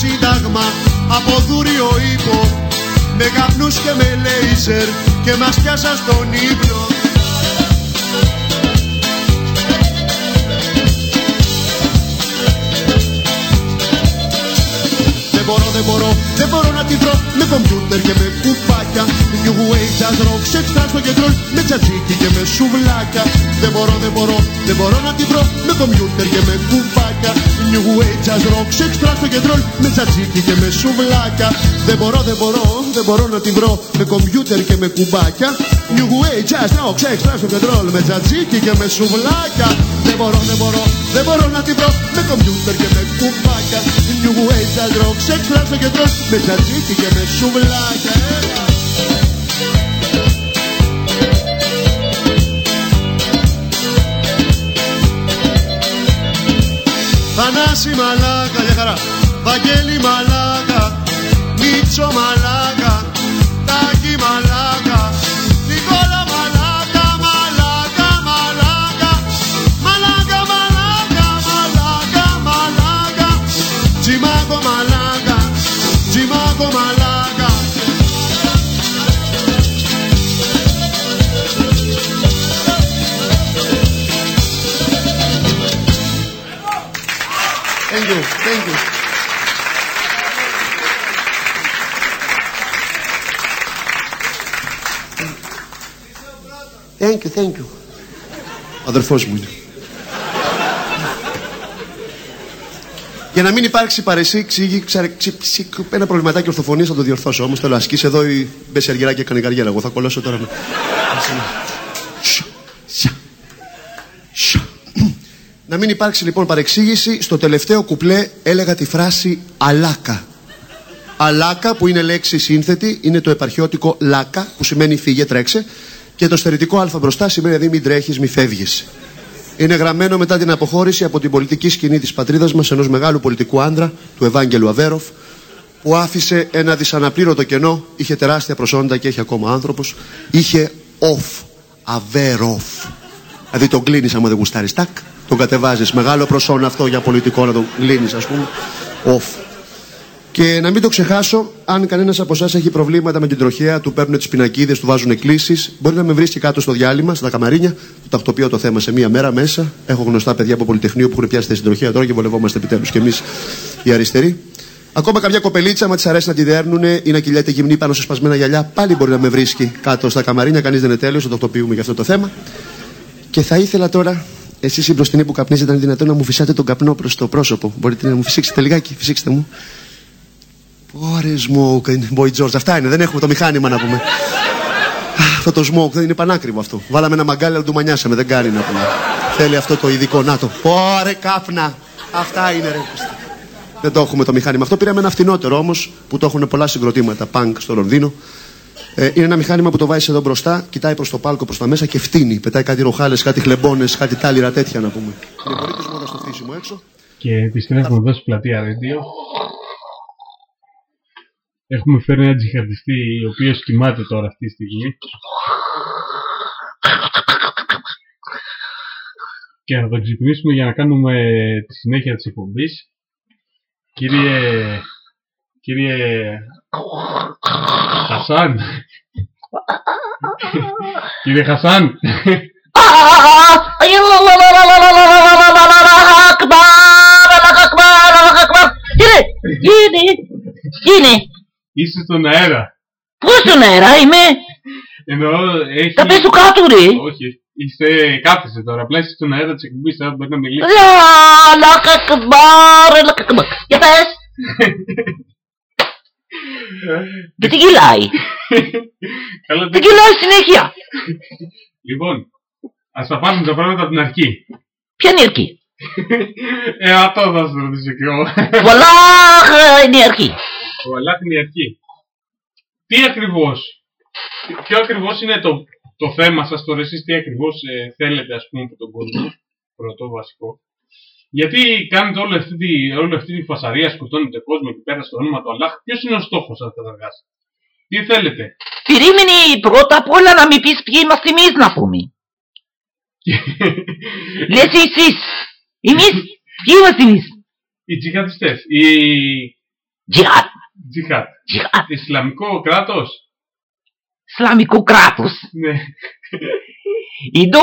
σύνταγμα από δούριο ύπο Με καπνούς και με λέιζερ και μας πιάσαν στον ύπνο Δεν μπορώ, δεν μπορώ, δεν μπορώ να τη βρω. Με κομπιούτερ και με κουπάκια New Wave jazz rock, sex trans στο κεντρό Με τσατσίκι και με σουβλάκια. Δεν μπορώ, δεν μπορώ, δεν μπορώ να τη βρω. Με κομπιούτερ και με κουπάκια New Wave jazz rock, sex trans στο κεντρό Με τσατσίκι και με σουβλάκια. Δεν μπορώ, δεν μπορώ, δεν μπορώ να τη βρω. Με κομπιούτερ και με κουμπάκια New Wave jazz. Rock, sex trans στο κεντρό Με τσατσίκι και με σουβλάκια. Δεν μπορώ, δεν μπορώ, δεν μπορώ να τη βρω. Με κομπιούτερ και με κουμπάκια. New Wave jazz rock, sex trans στο κεντρό Με τσατσίκι και με σουβλάκια. Έλα. Θανάση μαλάκα, για χαρά. Βαγγέλη μαλάκα Μίτσο μαλάκα Τάκη μαλάκα Thank you, thank you. Thank you, thank you. Ο αδερφός μου είναι. Για να μην υπάρξει παρεσύξη, ξα- ξυ- ψυ- ένα προβληματάκι ορθοφωνίας θα το διορθώσω. Όμως θέλω να ασκήσει εδώ η Μπεσεργεράκη έκανε καριέρα. Εγώ θα κολλώσω τώρα. με- Σια, σια, σια. Να μην υπάρξει λοιπόν παρεξήγηση, στο τελευταίο κουπλέ έλεγα τη φράση αλάκα. Αλάκα που είναι λέξη σύνθετη, είναι το επαρχιώτικο λάκα που σημαίνει φύγε τρέξε και το στερητικό α μπροστά σημαίνει δηλαδή μην τρέχεις, μην φεύγεις. Είναι γραμμένο μετά την αποχώρηση από την πολιτική σκηνή της πατρίδας μας ενός μεγάλου πολιτικού άντρα, του Ευάγγελου Αβέροφ, που άφησε ένα δυσαναπλήρωτο κενό, είχε τεράστια προσόντα και έχει ακόμα άνθρωπος, είχε off, Αβέροφ. Δηλαδή τον κλείνεις άμα δεν γουστάρεις. Τάκ, τον κατεβάζεις. Μεγάλο προσόν αυτό για πολιτικό να τον κλείνει, ας πούμε. Off. Και να μην το ξεχάσω, αν κανένας από εσάς έχει προβλήματα με την τροχέα, του παίρνουν τις πινακίδες, του βάζουν εκκλήσει, μπορεί να με βρίσκει κάτω στο διάλειμμα, στα καμαρίνια, του τακτοποιώ το θέμα σε μία μέρα μέσα. Έχω γνωστά παιδιά από Πολυτεχνείο που έχουν πιάσει θέση στην τροχέα τώρα και βολευόμαστε επιτέλους κι εμείς οι αριστεροί. Ακόμα καμιά κοπελίτσα, μα της αρέσει να τη δέρνουν ή να κυλιέται γυμνή πάνω σε σπασμένα γυαλιά, πάλι μπορεί να με βρίσκει κάτω στα καμαρίνια. Κανείς δεν είναι τέλειος, το τακτοποιούμε για αυτό το θέμα. Και θα ήθελα τώρα, εσείς οι μπροστινοί που καπνίζετε, αν είναι δυνατόν να μου φυσάτε τον καπνό προς το πρόσωπο. Μπορείτε να μου φυσήξετε λιγάκι, φυσήξτε μου. Ωρε smoke, είναι boy George. Αυτά είναι, δεν έχουμε το μηχάνημα να πούμε. Α, αυτό το smoke δεν είναι πανάκριβο αυτό. Βάλαμε ένα μαγκάλι, αλλά του μανιάσαμε, δεν κάνει να πούμε. Θέλει αυτό το ειδικό, να το. Ωρε κάπνα. Αυτά είναι ρε. Δεν το έχουμε το μηχάνημα. Αυτό πήραμε ένα φτηνότερο όμως που το έχουν πολλά συγκροτήματα punk στο Λονδίνο. Ε, είναι ένα μηχάνημα που το βάζεις εδώ μπροστά, κοιτάει προς το πάλκο προς τα μέσα και φτύνει. Πετάει κάτι ροχάλες, κάτι χλεμπόνες, κάτι τάλιρα τέτοια να πούμε. Είναι πολύ της μόδας το φτύσιμο έξω. Και επιστρέφουμε εδώ στη πλατεία Radio. Έχουμε φέρει ένα τζιχαντιστή ο οποίος κοιμάται τώρα αυτή τη στιγμή. Και να τον ξυπνήσουμε για να κάνουμε τη συνέχεια της εκπομπής. Κύριε... Κύριε... Χασάν. Κύριε Χασάν. Τι είναι, τι είναι, Είσαι στον αέρα. πώς στον αέρα είμαι, Εννοώ, έχει... θα πέσω κάτω ρε. Όχι. Είσαι, κάθεσαι τώρα. Απλά είσαι στον αέρα της εκπομπής. Θα μπορεί να μιλήσει. Λα, λακα καμπάρ, λακα καμπάρ. Για πες, *laughs* γιατί γελάει, *laughs* Καλά, τι τι... γελάει συνέχεια. Λοιπόν, ας τα πάρουμε τα πράγματα από την αρχή. Ποια είναι η αρχή, ε, αυτό θα σου ρωτήσω κι εγώ. Βαλάχ είναι η αρχή. Ο Αλάχ είναι η αρχή. Τι ακριβώς, ποιο ακριβώς είναι το, το θέμα σας τώρα εσείς, τι ακριβώς ε, θέλετε ας πούμε από τον κόσμο, πρώτο βασικό. Γιατί κάνετε όλη αυτή τη, όλη αυτή τη φασαρία, σκοτώνετε κόσμο εκεί πέρα στο όνομα του Αλλάχ. Ποιος είναι ο στόχος σας καταρχάς. Τι θέλετε; Περίμενε πρώτα απ' όλα να μην πεις ποιοι είμαστε εμείς να πούμε. *laughs* Λες εσείς, εμείς, ποιοι είμαστε εμείς. Οι τζιχαντιστές, οι Τζιχάτ, τζιχάτ. τζιχάτ, Ισλαμικό κράτος. Ισλαμικό κράτος. Ναι. Εδώ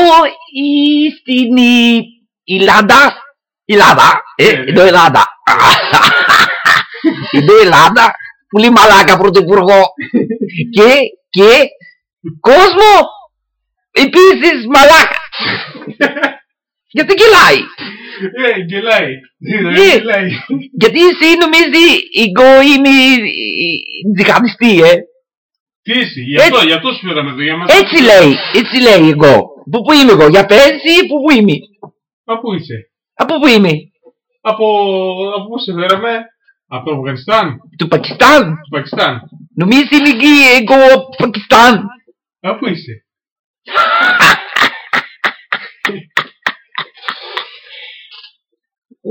η- στην η- Ελλάδα, Ελλάδα, ε, Ναι, ναι. εδώ Ελλάδα. Εδώ Ελλάδα, πολύ μαλάκα πρωθυπουργό. και, και, κόσμο, επίσης μαλάκα. Γιατί γελάει. Ε, γελάει. Ναι. Γελάει. Γιατί εσύ νομίζει εγώ είμαι τζιχαντιστή, ε. Τι είσαι, γι' αυτό, γι' αυτό σου φέραμε εδώ, για μας. Έτσι λέει, έτσι λέει εγώ. Πού που είμαι εγώ, για πες ή πού που είμαι. Από πού είσαι. Από πού είμαι; Από, από πού σε φέραμε; Από το Αφγανιστάν. Του Πακιστάν. Του Πακιστάν. Νομίζεις είμαι εκεί εγώ Πακιστάν. Από πού είσαι.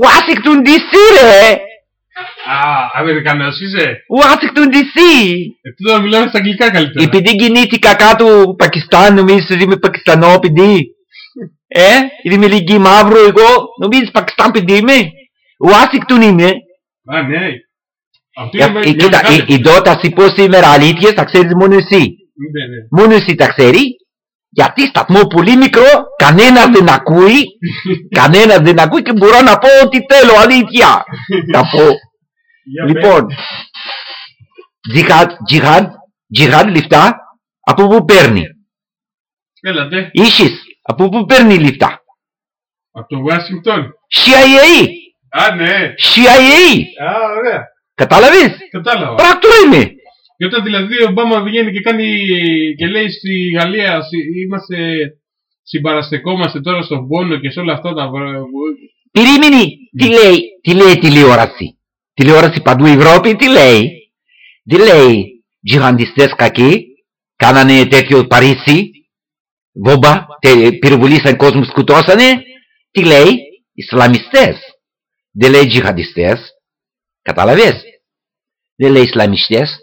Washington DC ρε. Α, Αμερικανός είσαι; Washington DC. Ε, τώρα μιλάμε στα αγγλικά καλύτερα. Επειδή γεννήθηκα κάτω Πακιστάν, νομίζεις ότι είμαι Πακιστανό παιδί. Ε, επειδή είμαι λίγη μαύρο εγώ, νομίζεις Πακιστάν παιδί είμαι. Washington είμαι. Α, ναι. Αυτό Για- είναι ε, με- Κοίτα, μεγάλη- ε, εδώ θα σου πω σήμερα αλήθειες, θα ξέρεις μόνο εσύ. Ναι, ναι. Μόνο εσύ τα ξέρει. Γιατί σταθμό πολύ μικρό, κανένας δεν ακούει, *laughs* κανένας δεν ακούει και μπορώ να πω ό,τι θέλω, αλήθεια. Να πω. Για Λοιπόν, τζιχάντ, τζιχάντ, τζιχάντ λιφτά, από πού παίρνει; πες. Έλατε. Ίσης, από πού παίρνει λιφτά. Από το Ουάσιγκτον. CIA, Α, ναι. CIA, Α, ωραία. κατάλαβες. Κατάλαβα. Πράκτορα είμαι. Και όταν δηλαδή ο Ομπάμα βγαίνει και κάνει και λέει στη Γαλλία «Συ- είμαστε συμπαραστεκόμαστε τώρα στον πόνο και σε όλα αυτά τα βρα- Περίμενε, τι λέει, τι λέει η τηλεόραση. Τηλεόραση παντού η Ευρώπη, τι λέει. Τι λέει, τζιχαντιστές κακοί, κάνανε τέτοιο Παρίσι, βόμπα, τε- πυροβολήσαν κόσμος, σκουτώσανε. Τι λέει, Ισλαμιστές. Δεν λέει τζιχαντιστές, κατάλαβες. Δεν λέει Ισλαμιστές,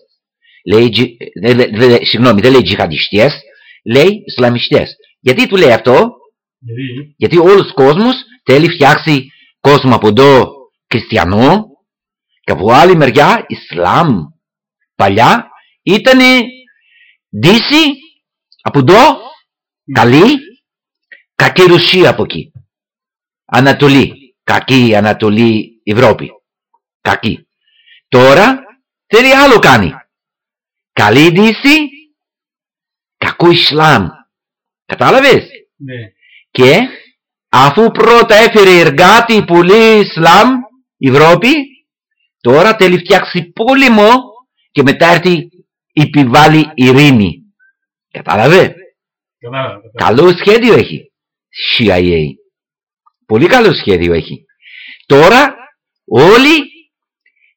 λέει, τζι- δεν λέει- δεν λέει- συγγνώμη, δεν λέει τζιχαντιστές, λέει Ισλαμιστές. Γιατί του λέει αυτό, Γιατί, γιατί όλος ο κόσμος θέλει φτιάξει κόσμο από εδώ χριστιανό και από άλλη μεριά Ισλάμ. Παλιά ήταν Δύση από εδώ καλή, κακή Ρωσία από εκεί. Ανατολή, κακή Ανατολή Ευρώπη. Κακή. Τώρα θέλει άλλο κάνει. Καλή Δύση, κακό Ισλάμ. Κατάλαβες; ναι. Και αφού πρώτα έφερε εργάτη πολύ Ισλάμ η Ευρώπη, τώρα θέλει φτιάξει πόλεμο και μετά έρθει επιβάλλει ειρήνη. Κατάλαβες; Κατάλαβα. κατάλαβα. Καλό σχέδιο έχει. CIA. Πολύ καλό σχέδιο έχει. Τώρα όλοι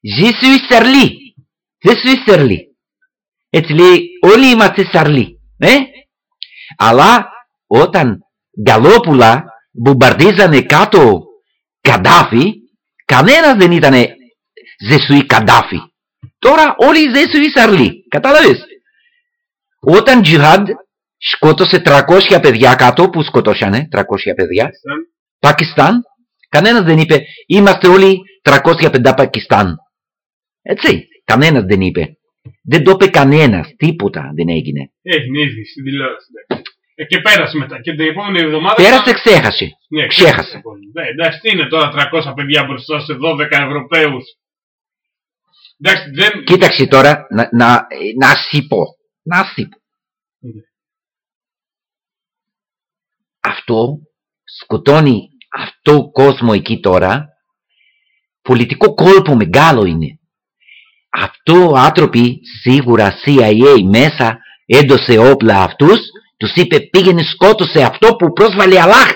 ζήσου Ισαρλή. Δεν σου Ισαρλή. Έτσι λέει όλοι είμαστε Ισαρλή. Ε; Αλλά όταν γκαλόπουλα μπουμπαρδίζανε κάτω Καντάφη, κανένας δεν ήταν Ζεσουή Καντάφη. Τώρα όλοι Ζεσουή Ισαρλή. Κατάλαβες; Όταν τζιχάντ σκότωσε 300 παιδιά κάτω που σκοτώσανε 300 παιδιά; Πακιστάν. Κανένας δεν είπε είμαστε όλοι 350 Πακιστάν. Έτσι. Κανένας δεν είπε. Δεν το είπε κανένας. Τίποτα δεν έγινε. Έγινε ήδη στην τηλεόραση. εντάξει. Ε, και πέρασε μετά. Και την επόμενη εβδομάδα. Πέρασε, ξέχασε. Ναι, ξέχασε. Ναι, εντάξει, τι είναι τώρα 300 παιδιά μπροστά σε 12 Ευρωπαίους. Εντάξει, δεν. Κοίταξε τώρα, να, να, να σου πω. Να σου πω. Ναι. Αυτό σκοτώνει αυτό κόσμο εκεί τώρα. Πολιτικό κόλπο μεγάλο είναι. Αυτό άνθρωποι σίγουρα CIA μέσα έδωσε όπλα αυτούς τους είπε πήγαινε σκότωσε αυτό που πρόσβαλε Αλλάχ.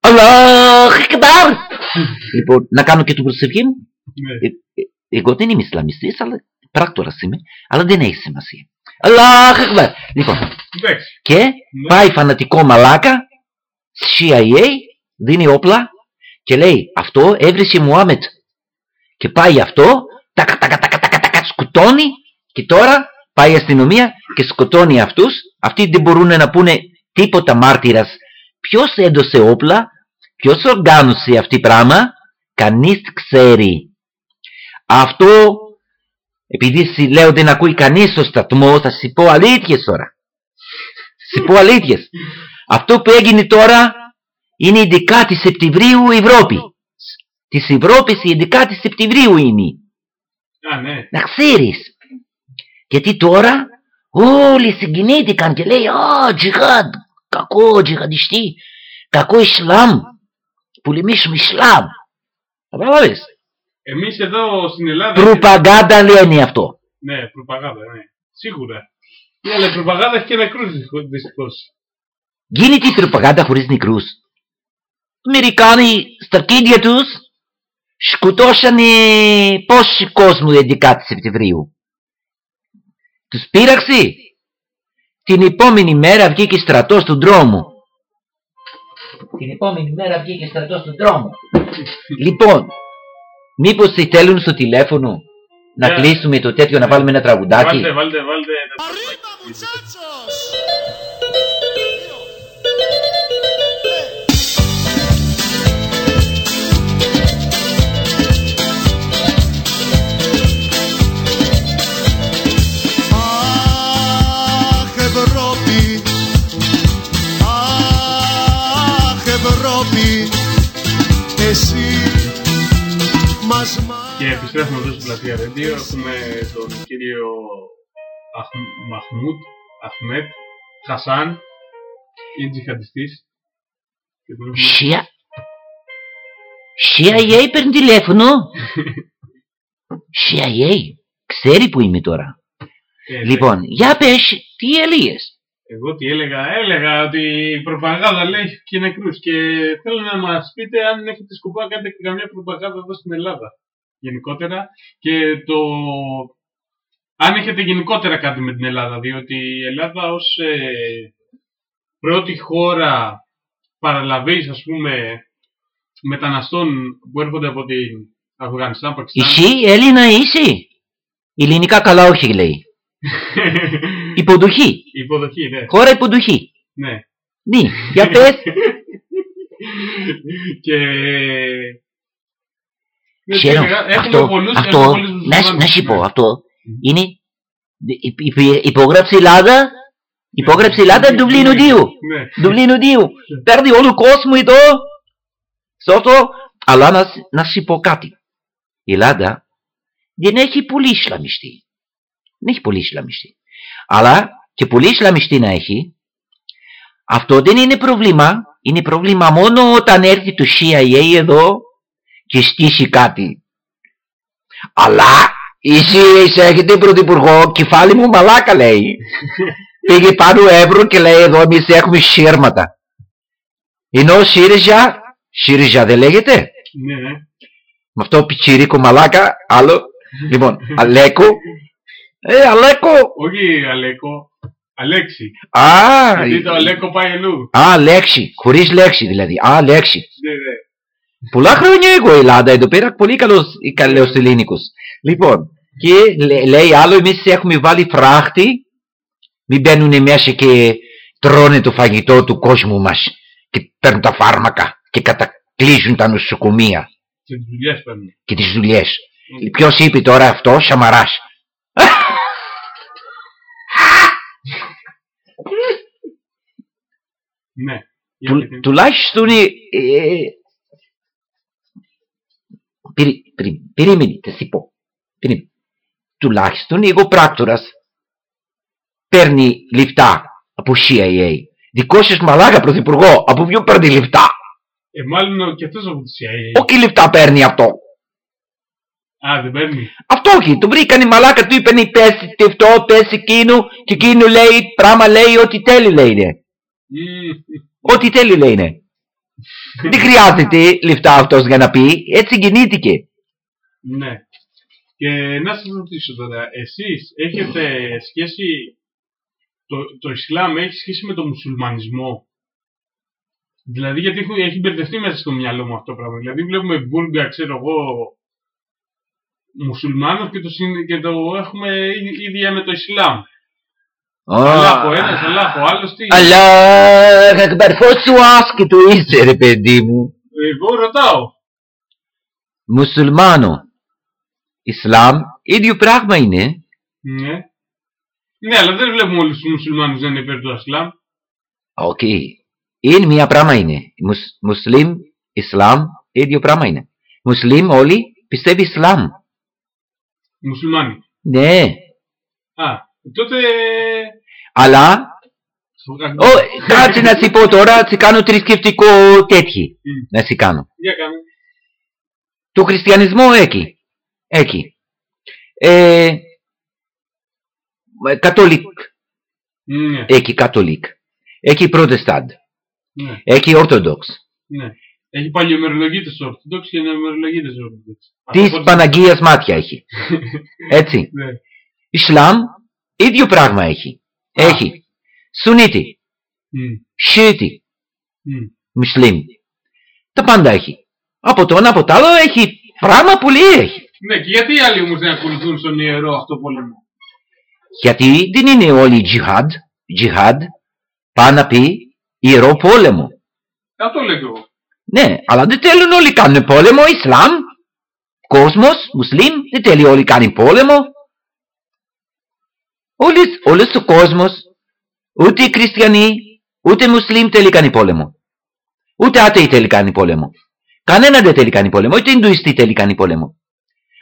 Αλλάχ εκμπάρ. *laughs* λοιπόν, να κάνω και την προσευχή μου. Ναι. Ε, ε, εγώ δεν είμαι Ισλαμιστής, αλλά πράκτορας είμαι, αλλά δεν έχει σημασία. Αλλάχ εκμπάρ. Λοιπόν, Εντάξει. και πάει φανατικό μαλάκα, CIA, δίνει όπλα και λέει αυτό έβρισε Μουάμετ. Και πάει αυτό, τακα τακα τακα τακα τακα σκοτώνει και τώρα πάει η αστυνομία και σκοτώνει αυτούς. Αυτοί δεν μπορούν να πούνε τίποτα μάρτυρας. Ποιος έδωσε όπλα, ποιος οργάνωσε αυτή πράγμα, κανείς ξέρει. Αυτό, επειδή σου λέω δεν ακούει κανείς στο σταθμό, θα σου πω αλήθειες τώρα. Σου πω αλήθειες. Αυτό που έγινε τώρα είναι η 11η Σεπτεμβρίου Ευρώπη. Της Ευρώπης η 11η Σεπτεμβρίου είναι. Α, ναι. Να ξέρεις. Γιατί τώρα όλοι συγκινήθηκαν και λέει «Α, τζιχάντ, κακό τζιχαντιστή, κακό Ισλάμ, πολεμήσουμε Ισλάμ». Καταλάβες. Εμείς εδώ στην Ελλάδα. Προπαγάνδα λένε αυτό. Ναι, προπαγάνδα, ναι. Σίγουρα. Ναι, αλλά η προπαγάνδα έχει και νεκρούς δυστυχώς. Γίνεται η προπαγάνδα χωρίς νεκρούς. Οι Αμερικάνοι στα αρχίδια τους σκοτώσανε πόσοι κόσμο 11 Σεπτεμβρίου. Τους πείραξε. Την επόμενη μέρα βγήκε στρατός του δρόμου. Την επόμενη μέρα βγήκε στρατός του δρόμου. λοιπόν, μήπως σε θέλουν στο τηλέφωνο να Ναι. κλείσουμε το τέτοιο να βάλουμε ένα τραγουδάκι; Βάλτε, βάλτε, βάλτε. Arriba, muchachos! Αχ, Ευρώπη, αχ, Ευρώπη, εσύ μας Και επιστρέφουμε εδώ στο Πλατεία Radio. Έχουμε τον κύριο Αχ... Μαχμούτ, Αχμέτ, Χασάν, είναι τζιχαντιστής. Και τον έχουμε- Σια... CIA παίρνει τηλέφωνο; *laughs* CIA. Ξέρει που είμαι τώρα. Ε, Λοιπόν, για πες, τι έλεγες; Εγώ τι έλεγα, έλεγα ότι η προπαγάνδα λέει και νεκρούς και θέλω να μας πείτε αν έχετε σκοπό να κάνετε και καμιά προπαγάνδα εδώ στην Ελλάδα γενικότερα και το αν έχετε γενικότερα κάτι με την Ελλάδα διότι η Ελλάδα ως ε, πρώτη χώρα παραλαβής ας πούμε μεταναστών που έρχονται από την Αφγανιστάν, Πακιστάν Εσύ Έλληνα είσαι. Ελληνικά καλά όχι λέει. *laughs* Υποδοχή. υποδοχή ναι, Χώρα υποδοχή. ναι. Ναι, για πες. *laughs* και... Ναι, Ξέρω, και έχουμε αυτό, πολλούς- αυτό, έχουμε πολλούς να, σου- να σου μουσουλμάνους, πω, ναι. αυτό είναι υ- υ- υπόγραψε η Ελλάδα, υπόγραψε η Ελλάδα Δουβλίνο 2. Ναι. Δουβλίνο 2. Παίρνει όλο κόσμο εδώ. Σε αυτό, αλλά να, σ- να σου πω κάτι. Η Ελλάδα δεν έχει πολύ Ισλαμιστή. Δεν έχει πολύ Ισλαμιστή. Αλλά και πολύ Ισλαμιστή να έχει, αυτό δεν είναι πρόβλημα. Είναι πρόβλημα μόνο όταν έρθει το CIA εδώ και στήσει κάτι. Αλλά εσείς έχετε πρωθυπουργό, κεφάλι μου μαλάκα λέει. *laughs* Πήγε πάνω Εύρο και λέει εδώ εμείς έχουμε σύρματα. Ενώ ΣΥΡΙΖΑ, ΣΥΡΙΖΑ δεν λέγεται; Ναι, ναι. Με αυτό πιτσιρίκο μαλάκα, άλλο. *laughs* λοιπόν, Αλέκο. Ε, Αλέκο. Όχι Αλέκο, Αλέξη. Α, Γιατί το Αλέκο πάει αλλού. α, λέξη. Χωρίς λέξη δηλαδή. Α, λέξη. Ναι, ναι. Πολλά χρόνια εγώ Ελλάδα εδώ πέρα, πολύ καλός, καλός ελληνικός. Λοιπόν, και λέ- λέει άλλο, εμείς έχουμε βάλει φράχτη, μην μπαίνουν μέσα και τρώνε το φαγητό του κόσμου μας και παίρνουν τα φάρμακα και κατακλείζουν τα νοσοκομεία Σε τις δουλειές παίρνουν. και τις δουλειές. Ποιος είπε τώρα αυτό, Σαμαράς. Ναι. Για Του, πείτε. τουλάχιστον ε, ε, περί- περί- περίμενε, θα σου πω. Περίμενε. τουλάχιστον εγώ πράκτορας παίρνει λιφτά από CIA. Δικός σας μαλάκα πρωθυπουργό, από ποιο παίρνει λιφτά. Ε, μάλλον και αυτός από τη CIA. Όχι λιφτά παίρνει αυτό. Α, δεν παίρνει. Αυτό όχι, του βρήκαν η μαλάκα του είπαν πες αυτό, πες εκείνο και εκείνο λέει πράγμα λέει ό,τι τέλει λέει είναι. Μμμ. Ό,τι τέλει λέει είναι. *laughs* Δεν χρειάζεται λεφτά αυτός για να πει, έτσι γεννήθηκε. Ναι. Και να σας ρωτήσω τώρα, εσείς έχετε σχέση, το, το Ισλάμ έχει σχέση με το μουσουλμανισμό; Δηλαδή γιατί έχω- έχει μπερδευτεί μέσα στο μυαλό μου αυτό το πράγμα. Δηλαδή βλέπουμε μπουργκα, ξέρω εγώ, μουσουλμάνους και το, συν- και το έχουμε ί- ίδια με το Ισλάμ. Αλλά από ένας, αλλά από άλλος, τι. Αλλά Ακμπαρ, πόσο άσκητο είσαι ρε παιδί μου. Εγώ ρωτάω. Μουσουλμάνο. Ισλάμ, ίδιο πράγμα είναι. Ναι. Ναι, αλλά δεν βλέπουμε όλους τους μουσουλμάνους να είναι υπέρ του Ισλάμ. Οκ. Είναι μία πράγμα είναι. Μουσ- Μουσλίμ, Ισλάμ, ίδιο πράγμα είναι. Μουσλίμ όλοι πιστεύει Ισλάμ. Μουσουλμάνοι. Ναι. Α, τότε... Αλλά, ο, κάτσε να *laughs* σου πω τώρα, θα κάνω θρησκευτικό τέτοιο. Μμ. Να σου κάνω. Για κάνε. Το χριστιανισμό εκεί. Εκεί. Ε, Κατολικ. Ναι, Εκεί Κατολικ. Εκεί Προτεστάντ. ναι, Εκεί Ορθοδόξ. ναι. Έχει παλιομερολογίτες Ορθόδοξ και νεομερολογίτες Ορθόδοξ. Της Παναγίας μάτια έχει. *laughs* Έτσι. Ναι. Ισλάμ, ίδιο πράγμα έχει. Α. Έχει. Σουνίτη, Μμ, Σίτη, μμ. Μουσλίμ. Τα πάντα έχει. Από το ένα από το άλλο έχει πράγμα πολύ έχει. Ναι, και γιατί οι άλλοι όμως δεν ακολουθούν στον ιερό αυτό πόλεμο; Γιατί δεν είναι όλοι τζιχάντ, τζιχάντ, πάει να πει ιερό πόλεμο. Αυτό λέω κι εγώ. Ναι, αλλά δεν θέλουν όλοι κάνουν πόλεμο, Ισλάμ, κόσμος, Μουσλίμ, δεν θέλει όλοι κάνει πόλεμο. Όλες, όλος ο κόσμος, ούτε οι χριστιανοί, ούτε οι Μουσλίμ θέλει κάνει πόλεμο. Ούτε άτεοι θέλει κάνει πόλεμο. Κανένα δεν θέλει κάνει πόλεμο, ούτε Ινδουιστή θέλει κάνει πόλεμο.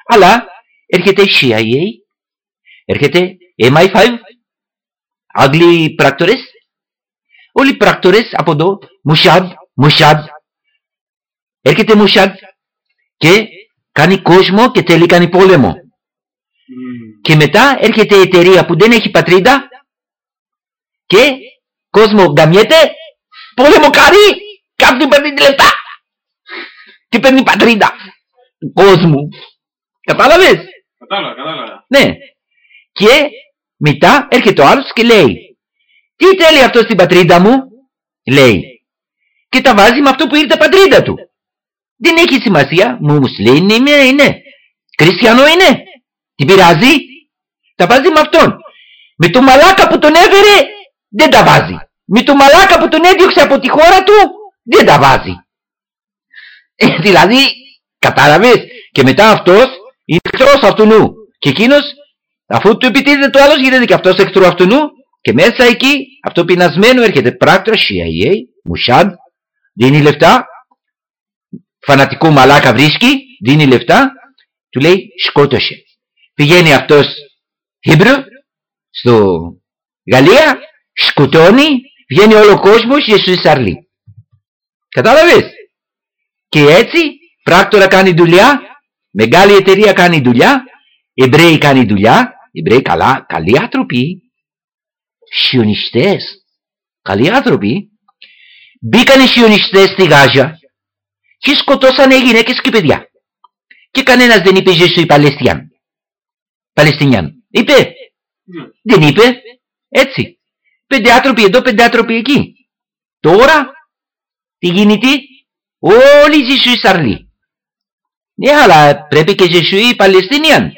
Αλλά έρχεται η CIA, έρχεται MI5, Άγγλοι πράκτορες, όλοι οι πράκτορες από εδώ, Μουσάντ, Μουσάντ, έρχεται Μουσάντ και κάνει κόσμο και θέλει κάνει πόλεμο. Μμ. Και μετά έρχεται η εταιρεία που δεν έχει πατρίδα και κόσμο γαμιέται, πόλεμο κάνει, κάποιοι παίρνει τη λεφτά και παίρνει πατρίδα κόσμου. Κατάλαβες; Κατάλαβα, κατάλαβα. Ναι. Και μετά έρχεται ο άλλος και λέει Τι θέλει αυτός στην πατρίδα μου; Λέει Και τα βάζει με αυτό που ήρθε πατρίδα του Δεν έχει σημασία Μου μουσλίν είναι, είναι Χριστιανό είναι Τι πειράζει; Τα βάζει με αυτόν Με το μαλάκα που τον έφερε Δεν τα βάζει Με το μαλάκα που τον έδιωξε από τη χώρα του Δεν τα βάζει ε, Δηλαδή Κατάλαβες; Και μετά αυτός είναι εχθρός αυτού νου. Και εκείνος, αφού του επιτίθεται το άλλος, γίνεται και αυτός εχθρό αυτού νου. Και μέσα εκεί, αυτό πεινασμένο έρχεται πράκτορα, CIA, Μουσάντ, δίνει λεφτά, φανατικό μαλάκα βρίσκει, δίνει λεφτά, του λέει σκότωσε. Πηγαίνει αυτός Χίμπρου, στο Γαλλία, σκοτώνει, βγαίνει όλο ο κόσμος και σου εισαρλεί. Κατάλαβες. Και έτσι, πράκτορα κάνει δουλειά, Μεγάλη εταιρεία κάνει δουλειά, Εβραίοι κάνει δουλειά, Εβραίοι καλά, καλοί άνθρωποι, σιωνιστές, καλοί άνθρωποι, μπήκαν οι σιωνιστές στη Γάζα και σκοτώσανε γυναίκες και παιδιά. Και κανένας δεν είπε Ζεσού η Παλαιστιάν. Παλαιστινιάν. Είπε. Ναι. Δεν είπε. Έτσι. Πέντε άνθρωποι εδώ, πέντε άνθρωποι εκεί. Τώρα, τι γίνεται, όλοι Ζεσού Ισραηλοί. Ναι, αλλά πρέπει και Ζεσού η Παλαιστινιάν.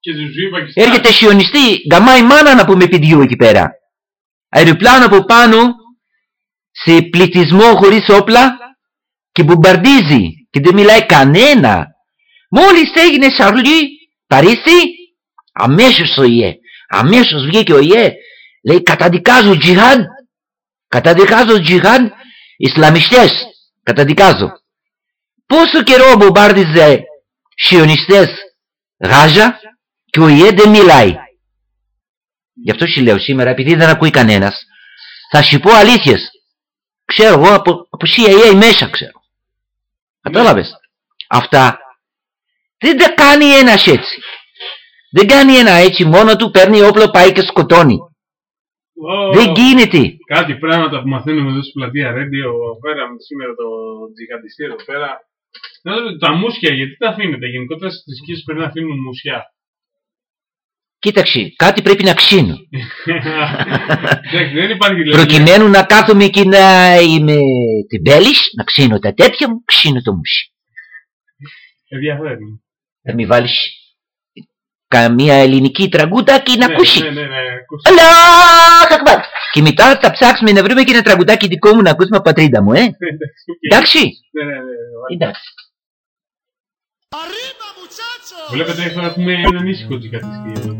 Και στη ζωή Πακιστάν. Έρχεται σιωνιστή, γαμάει μάνα να πούμε παιδιού εκεί πέρα. Αεροπλάνο από πάνω, σε πληθυσμό χωρίς όπλα και μπουμπαρδίζει και δεν μιλάει κανένα. Μόλις έγινε Σαρλί, Παρίσι, αμέσως ο ΙΕ, αμέσως βγήκε ο ΙΕ, λέει καταδικάζω τζιχάντ, καταδικάζω τζιχάντ, Ισλαμιστές, καταδικάζω. Πόσο καιρό μπομπάρδιζε σιωνιστές Γάζα, Και ο ΙΕ δεν μιλάει. Γι' αυτό σου λέω σήμερα, επειδή δεν ακούει κανένας, θα σου πω αλήθειες. Ξέρω εγώ από, από CIA μέσα ξέρω. Κατάλαβες; Αυτά δεν τα κάνει ένας έτσι. Δεν κάνει ένα έτσι, μόνο του παίρνει όπλο πάει και σκοτώνει. Ω, Δεν γίνεται. Κάτι πράγματα που μαθαίνουμε εδώ στην πλατεία Ρέντιο, πέρα με σήμερα το τζιχαντιστή εδώ πέρα. Να δούμε τα μουσια, γιατί τα αφήνετε; Γενικότερα στις θρησκείες πρέπει να αφήνουν μουσια. Κοίταξε, κάτι πρέπει να ξύνω. *laughs* Εντάξει, δεν υπάρχει δηλαδή. Προκειμένου να κάθομαι και να είμαι τεμπέλης, να ξύνω τα τέτοια μου, ξύνω το μουσι. Ενδιαφέρον. Θα μην βάλεις καμία ελληνική τραγούδακι να Ναι, ακούσει. Ναι, ναι, ναι. ακούσει. Αλλάχ Ακμπάρ. Και μετά θα ψάξουμε να βρούμε και ένα τραγουδάκι δικό μου να ακούσουμε από πατρίδα μου, ε. Εντάξει, οκ. Εντάξει. Ναι, ναι, ναι. ναι. Εντάξει. Βλέπετε, τώρα έχουμε έναν ήσυχο τζιχαντιστή εδώ.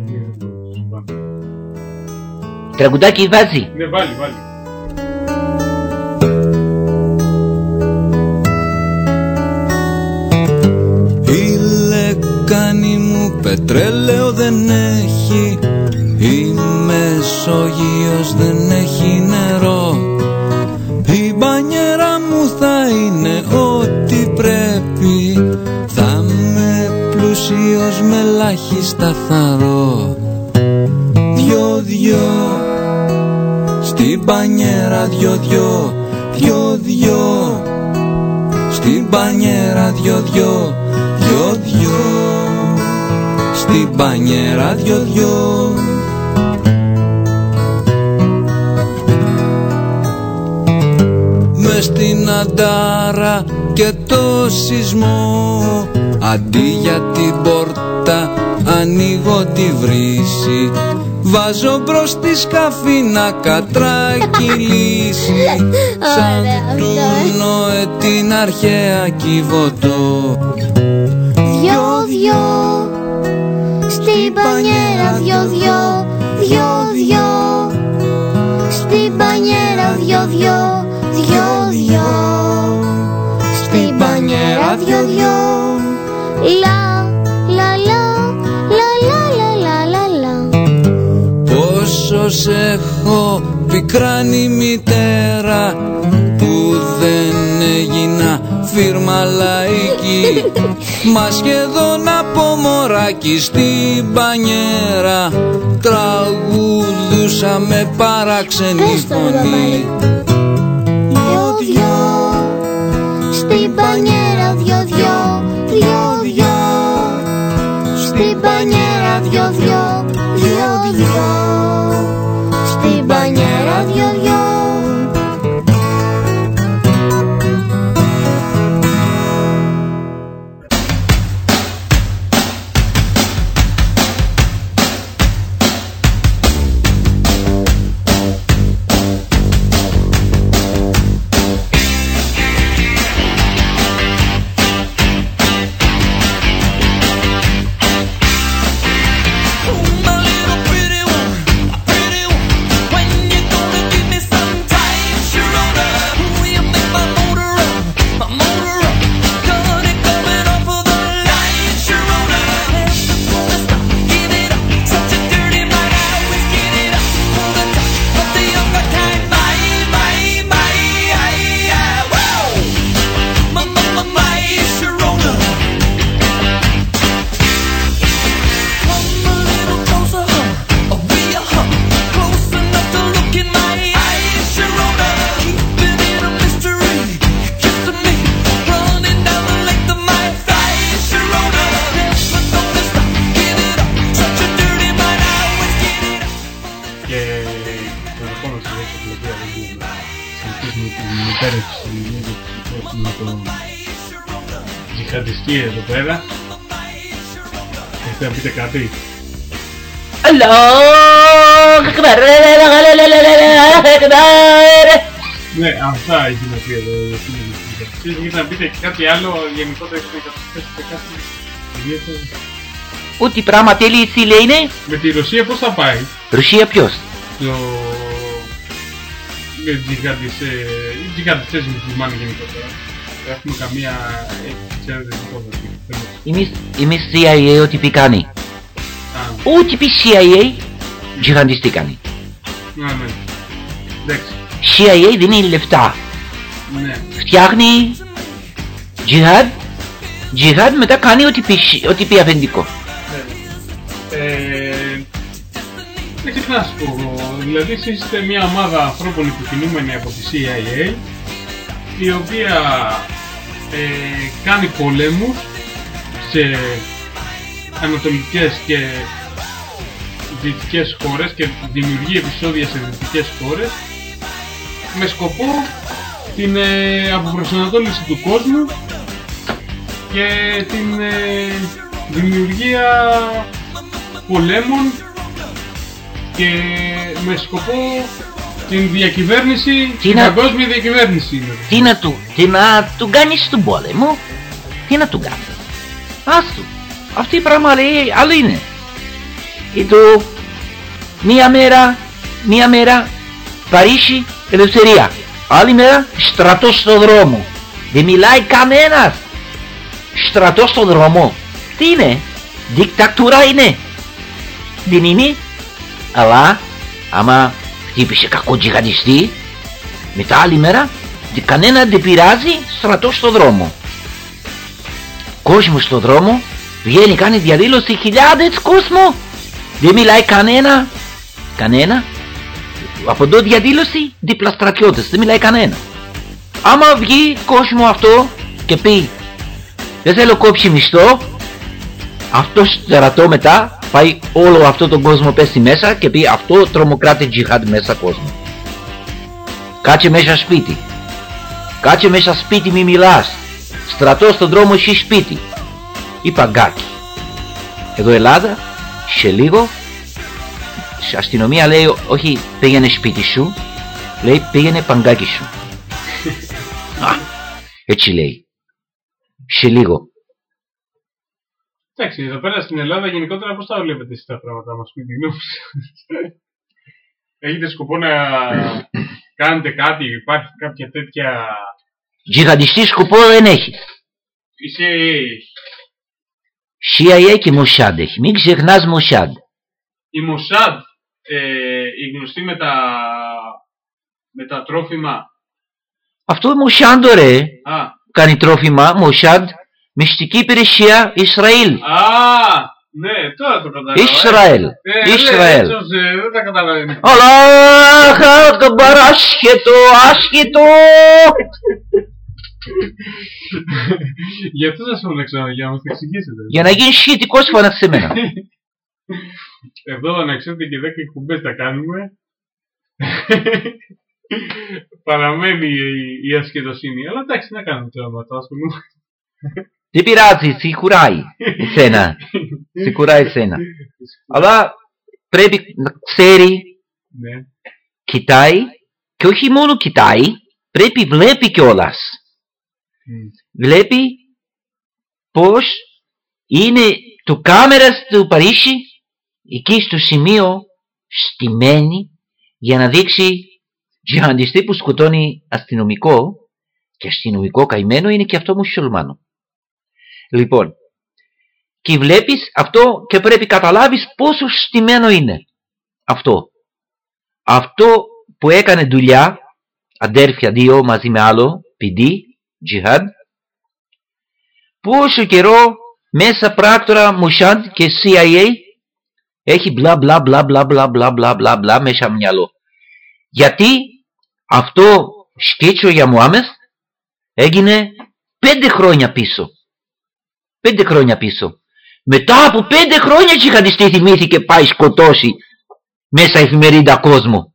Τραγουδάκι βάζει. Ναι, βάλει, βάλει. Λεκάνη μου πετρέλαιο δεν έχει. Η Μεσόγειος δεν έχει νερό. Η μπανιέρα μου θα είναι ό,τι πρέπει. Θα είμαι πλούσιος με ελάχιστα θαρώ Δυο-δυο Στην μπανιέρα δυο-δυο Δυο-δυο στην πανιέρα δυο-δυο, δυο-δυο Στην πανιέρα δυο-δυο. Μες στην αντάρα και το σεισμό Αντί για την πόρτα ανοίγω τη βρύση. Βάζω μπρος τη σκαφή να κατρακυλήσει *laughs* Σαν του Νόε την αρχαία κυβωτό Δυο-δυο Στην πανιέρα δυο-δυο Δυο-δυο. Στην πανιέρα δυο-δυο Δυο-δυο. Στην πανιέρα δυο-δυο. Λα Λα λα Λα λα λα λα λα λα. Πόσο σε έχω πικράνει μητέρα που δεν έγινα φίρμα λαϊκή. Μα σχεδόν από μωράκι στην πανιέρα τραγουδούσα με παράξενη Πες το, ρε, φωνή. Βαμάλη. Δυο-δυο Στην πανιέρα δυο-δυο Δυο-δυο. Στην πανιέρα δυο-δυο Δυο-δυο. Στην πανιέρα δυο-δυο. Και να πείτε και κάτι άλλο γενικότερα έχετε να καταθέσετε κάτι ιδιαίτερο; Ό,τι πράγμα θέλει εσύ λέει είναι. Με τη Ρωσία πώς θα πάει; Ρωσία ποιος; Το... Με τζιχαντιστές, οι τζιχαντιστές μουσουλμάνοι γενικότερα. Έχουμε καμία... Ξέρετε τι υπόθεση. Εμείς, εμείς CIA ό,τι πει κάνει. Α, ό,τι πει CIA, τζιχαντιστή κάνει. Ναι, ναι. Εντάξει. CIA δίνει λεφτά. Ναι. Φτιάχνει τζιχάντ, τζιχάντ μετά κάνει ό,τι πει, ό,τι πει αφεντικό. Ε, δεν ξεχνά να σου πω, δηλαδή εσείς είστε μια ομάδα ανθρώπων υποκινούμενη από τη CIA η οποία ε, κάνει πολέμους σε ανατολικές και δυτικές χώρες και δημιουργεί επεισόδια σε δυτικές χώρες με σκοπό την ε, αποπροσανατόλιση του κόσμου και την ε, δημιουργία πολέμων και με σκοπό την διακυβέρνηση, την να- παγκόσμια διακυβέρνηση. είναι. Τι να του, τι να του κάνεις στον πόλεμο, τι να του κάνεις; Άστο. Αυτή η πράγμα λέει άλλο είναι. Ή το μία μέρα, μία μέρα Παρίσι ελευθερία. Άλλη μέρα στρατός στο δρόμο. Δεν μιλάει κανένας. Στρατός στο δρόμο. Τι είναι; Δικτατούρα είναι. Δεν είναι. Αλλά άμα χτύπησε κακό τζιγαντιστή μετά άλλη μέρα δε- κανένα δεν πειράζει στρατός στο δρόμο. Κόσμος στο δρόμο βγαίνει κάνει διαδήλωση χιλιάδες κόσμο. Δεν μιλάει κανένα. Κανένα. Από εδώ διαδήλωση δίπλα στρατιώτες. Δεν μιλάει κανένα. Άμα βγει κόσμο αυτό και πει δεν θέλω κόψει μισθό αυτός στρατό μετά πάει όλο αυτό τον κόσμο πέσει μέσα και πει αυτό τρομοκράτη τζιχάντ μέσα κόσμο. Κάτσε μέσα σπίτι. Κάτσε μέσα σπίτι μη μιλάς. Στρατό στον δρόμο εσύ σπίτι. Ή παγκάκι. Εδώ Ελλάδα, σε λίγο, η αστυνομία λέει όχι πήγαινε σπίτι σου, λέει πήγαινε παγκάκι σου. *laughs* Α, έτσι λέει. Σε λίγο. Εντάξει, εδώ πέρα στην Ελλάδα γενικότερα πώς τα βλέπετε εσείς τα πράγματα μας πει τη γνώμη σας. Έχετε σκοπό να κάνετε κάτι, υπάρχει κάποια τέτοια... Τζιχαντιστής σκοπό δεν έχει. Η CIA, CIA και Mossad έχει. Μην ξεχνάς Mossad. η Mossad, ε, η γνωστή με τα, με τα τρόφιμα. Αυτό Mossad ρε. Α, Κάνει τρόφιμα Mossad. Μυστική υπηρεσία Ισραήλ. α, ναι, τώρα το κατάλαβα. Ισραήλ. Ε, Ισραήλ. Ναι, έτσι, ε, δεν τα καταλαβαίνω. Αλλά αυτό παράσχετο, άσχετο. Γι' αυτό σας φωνάξα, για να μας το εξηγήσετε. Για να γίνει σχετικός φώναξε εμένα. Εδώ να ξέρετε και 10 εκπομπές τα κάνουμε. Παραμένει η, η ασχετοσύνη. Αλλά εντάξει, να κάνουμε τώρα με το ασχολούμαι. Δεν πειράζει, σιγουράει εσένα. Σιγουράει εσένα. Αλλά πρέπει να ξέρει, Ναι. κοιτάει και όχι μόνο κοιτάει, πρέπει βλέπει κιόλας. Βλέπει πως είναι το κάμερας του Παρίσι εκεί στο σημείο στημένη για να δείξει τζιχαντιστή που σκοτώνει αστυνομικό και αστυνομικό καημένο είναι και αυτό μουσουλμάνο. Λοιπόν, και βλέπεις αυτό και πρέπει καταλάβεις πόσο στημένο είναι αυτό. Αυτό που έκανε δουλειά, αδέρφια δύο μαζί με άλλο, πηδί, τζιχάντ, πόσο καιρό μέσα πράκτορα Μουσάντ και CIA έχει μπλα μπλα μπλα μπλα μπλα μπλα μπλα μπλα μπλα μέσα μυαλό. Γιατί αυτό σκέτσο για Μουάμεθ έγινε πέντε χρόνια πίσω. Πέντε χρόνια πίσω. Μετά από πέντε χρόνια τζιχαντιστή θυμήθηκε πάει σκοτώσει μέσα εφημερίδα κόσμο.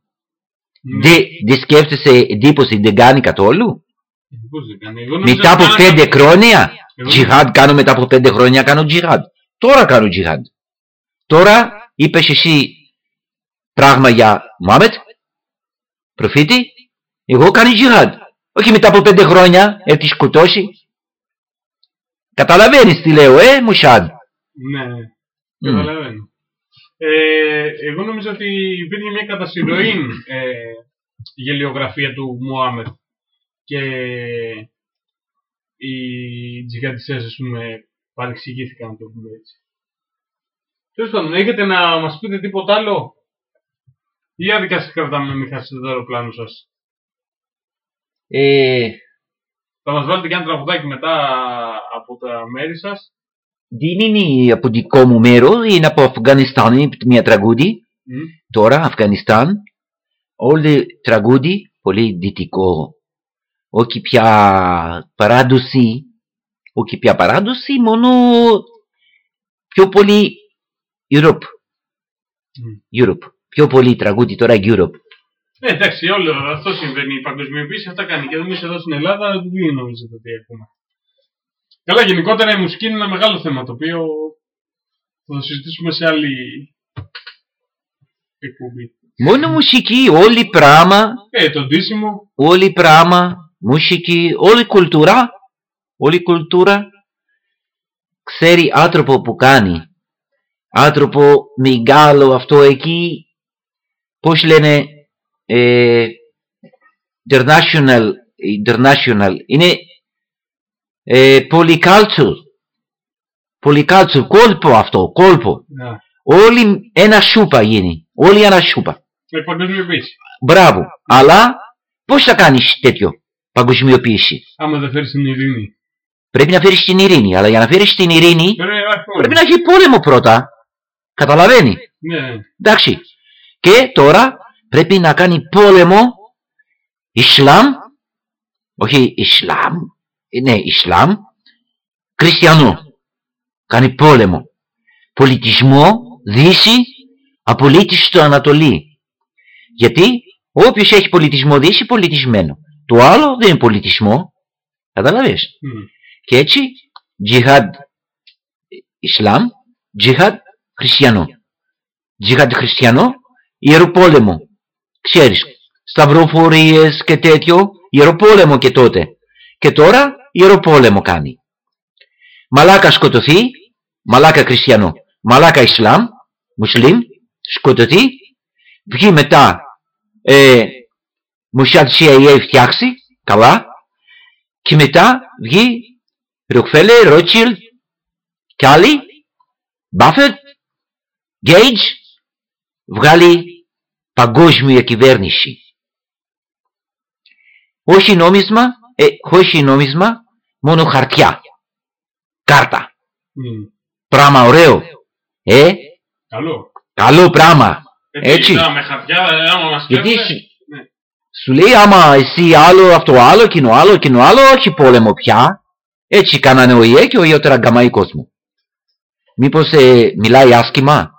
Δεν δε σκέφτεσαι εντύπωση, δεν κάνει καθόλου; Πώς δεν κάνει. Εγώ νόμιζα Μετά από κάνατε- πέντε χρόνια, Εγώ- τζιχάντ κάνω μετά από πέντε χρόνια κάνω τζιχάντ. Τώρα κάνω τζιχάντ. Τώρα είπες εσύ πράγμα για Μουάμετ, προφήτη, εγώ κάνω τζιχάντ. Όχι μετά από πέντε χρόνια, έχει σκοτώσει. Καταλαβαίνεις τι λέω, ε, Μουσάντ. Ναι, ναι. Καταλαβαίνω. Ε, εγώ νομίζω ότι υπήρχε μια κατά ε, γελιογραφία του Μωάμεθ και οι τζιγαντιστές ας πούμε παρεξηγήθηκαν να το πούμε έτσι. Τέλος πάντων, έχετε να μας πείτε τίποτα άλλο; Ή άδικα σας κρατάμε να μην χάσετε το αεροπλάνο σας. Ε, Θα μας βάλετε και ένα τραγουδάκι μετά από τα μέρη σας. δεν είναι από δικό μου μέρος, είναι από Αφγανιστάν, είναι μια τραγούδι. Τώρα, Αφγανιστάν, όλη τραγούδι, πολύ δυτικό. Όχι πια παράδοση, όχι πια παράδοση, μόνο πιο πολύ Europe. Europe. Πιο πολύ τραγούδι τώρα Europe. Ε, εντάξει, όλο αυτό συμβαίνει. Η παγκοσμιοποίηση αυτά κάνει. Και εμείς εδώ στην Ελλάδα δεν νομίζετε ότι έχουμε. Καλά, γενικότερα η μουσική είναι ένα μεγάλο θέμα το οποίο θα το συζητήσουμε σε άλλη εκπομπή. Μόνο μουσική, όλη πράγμα, Ε, το ντύσιμο. όλη πράγμα, μουσική, όλη κουλτούρα, όλη κουλτούρα ξέρει άνθρωπο που κάνει. Άνθρωπο μεγάλο αυτό εκεί, πώς λένε, ε, international, international, είναι ε, polyculture, polyculture, κόλπο αυτό, κόλπο. Ναι. Όλοι ένα σούπα γίνει, όλοι ένα σούπα. Ε, παγκοσμιοποίηση. Μπράβο. Αλλά πώς θα κάνεις τέτοιο παγκοσμιοποίηση; Άμα δεν φέρεις την ειρήνη. Πρέπει να φέρεις την ειρήνη. Αλλά για να φέρεις την ειρήνη Πρέπει να υπάρχει πρέπει να έχει πόλεμο πρώτα. Καταλαβαίνεις; Ναι. Εντάξει. Και τώρα πρέπει να κάνει πόλεμο Ισλάμ. Όχι Ισλάμ. Ναι, Ισλάμ. Χριστιανό. Κάνει πόλεμο. Πολιτισμό, Δύση, απολύτως στο Ανατολή. Γιατί όποιος έχει πολιτισμό Δύση, πολιτισμένο. Το άλλο δεν είναι πολιτισμό. Καταλαβες; Μμ. Και έτσι, τζιχάντ Ισλάμ, τζιχάντ χριστιανό. Τζιχάντ χριστιανό, ιεροπόλεμο. Ξέρεις, σταυροφορίες και τέτοιο, ιεροπόλεμο και τότε. Και τώρα ιεροπόλεμο κάνει. Μαλάκα σκοτωθεί, μαλάκα χριστιανό. Μαλάκα Ισλάμ, Μουσλίμ, σκοτωθεί, βγει μετά ε, Μουσιάτ CIA φτιάξει, καλά, και μετά βγει Ροκφέλε, Ρότσιλ και άλλοι, Μπάφετ, Γκέιτζ, βγάλει παγκόσμια κυβέρνηση. Όχι νόμισμα, ε, όχι νόμισμα, μόνο χαρτιά. Κάρτα. Μμ. Πράγμα ωραίο. Ε, Καλό. καλό πράγμα. Ε, Έτσι. τι, να, με χαρτιά, ε, άμα μας Γιατί φέρνουν, σου- ναι. Σου λέει άμα εσύ άλλο αυτό άλλο, εκείνο άλλο, εκείνο άλλο, όχι πόλεμο πια. Έτσι κάνανε ο ΙΕ και ο ΙΕ τώρα γκαμάει κόσμο. Μήπως ε, μιλάει άσχημα;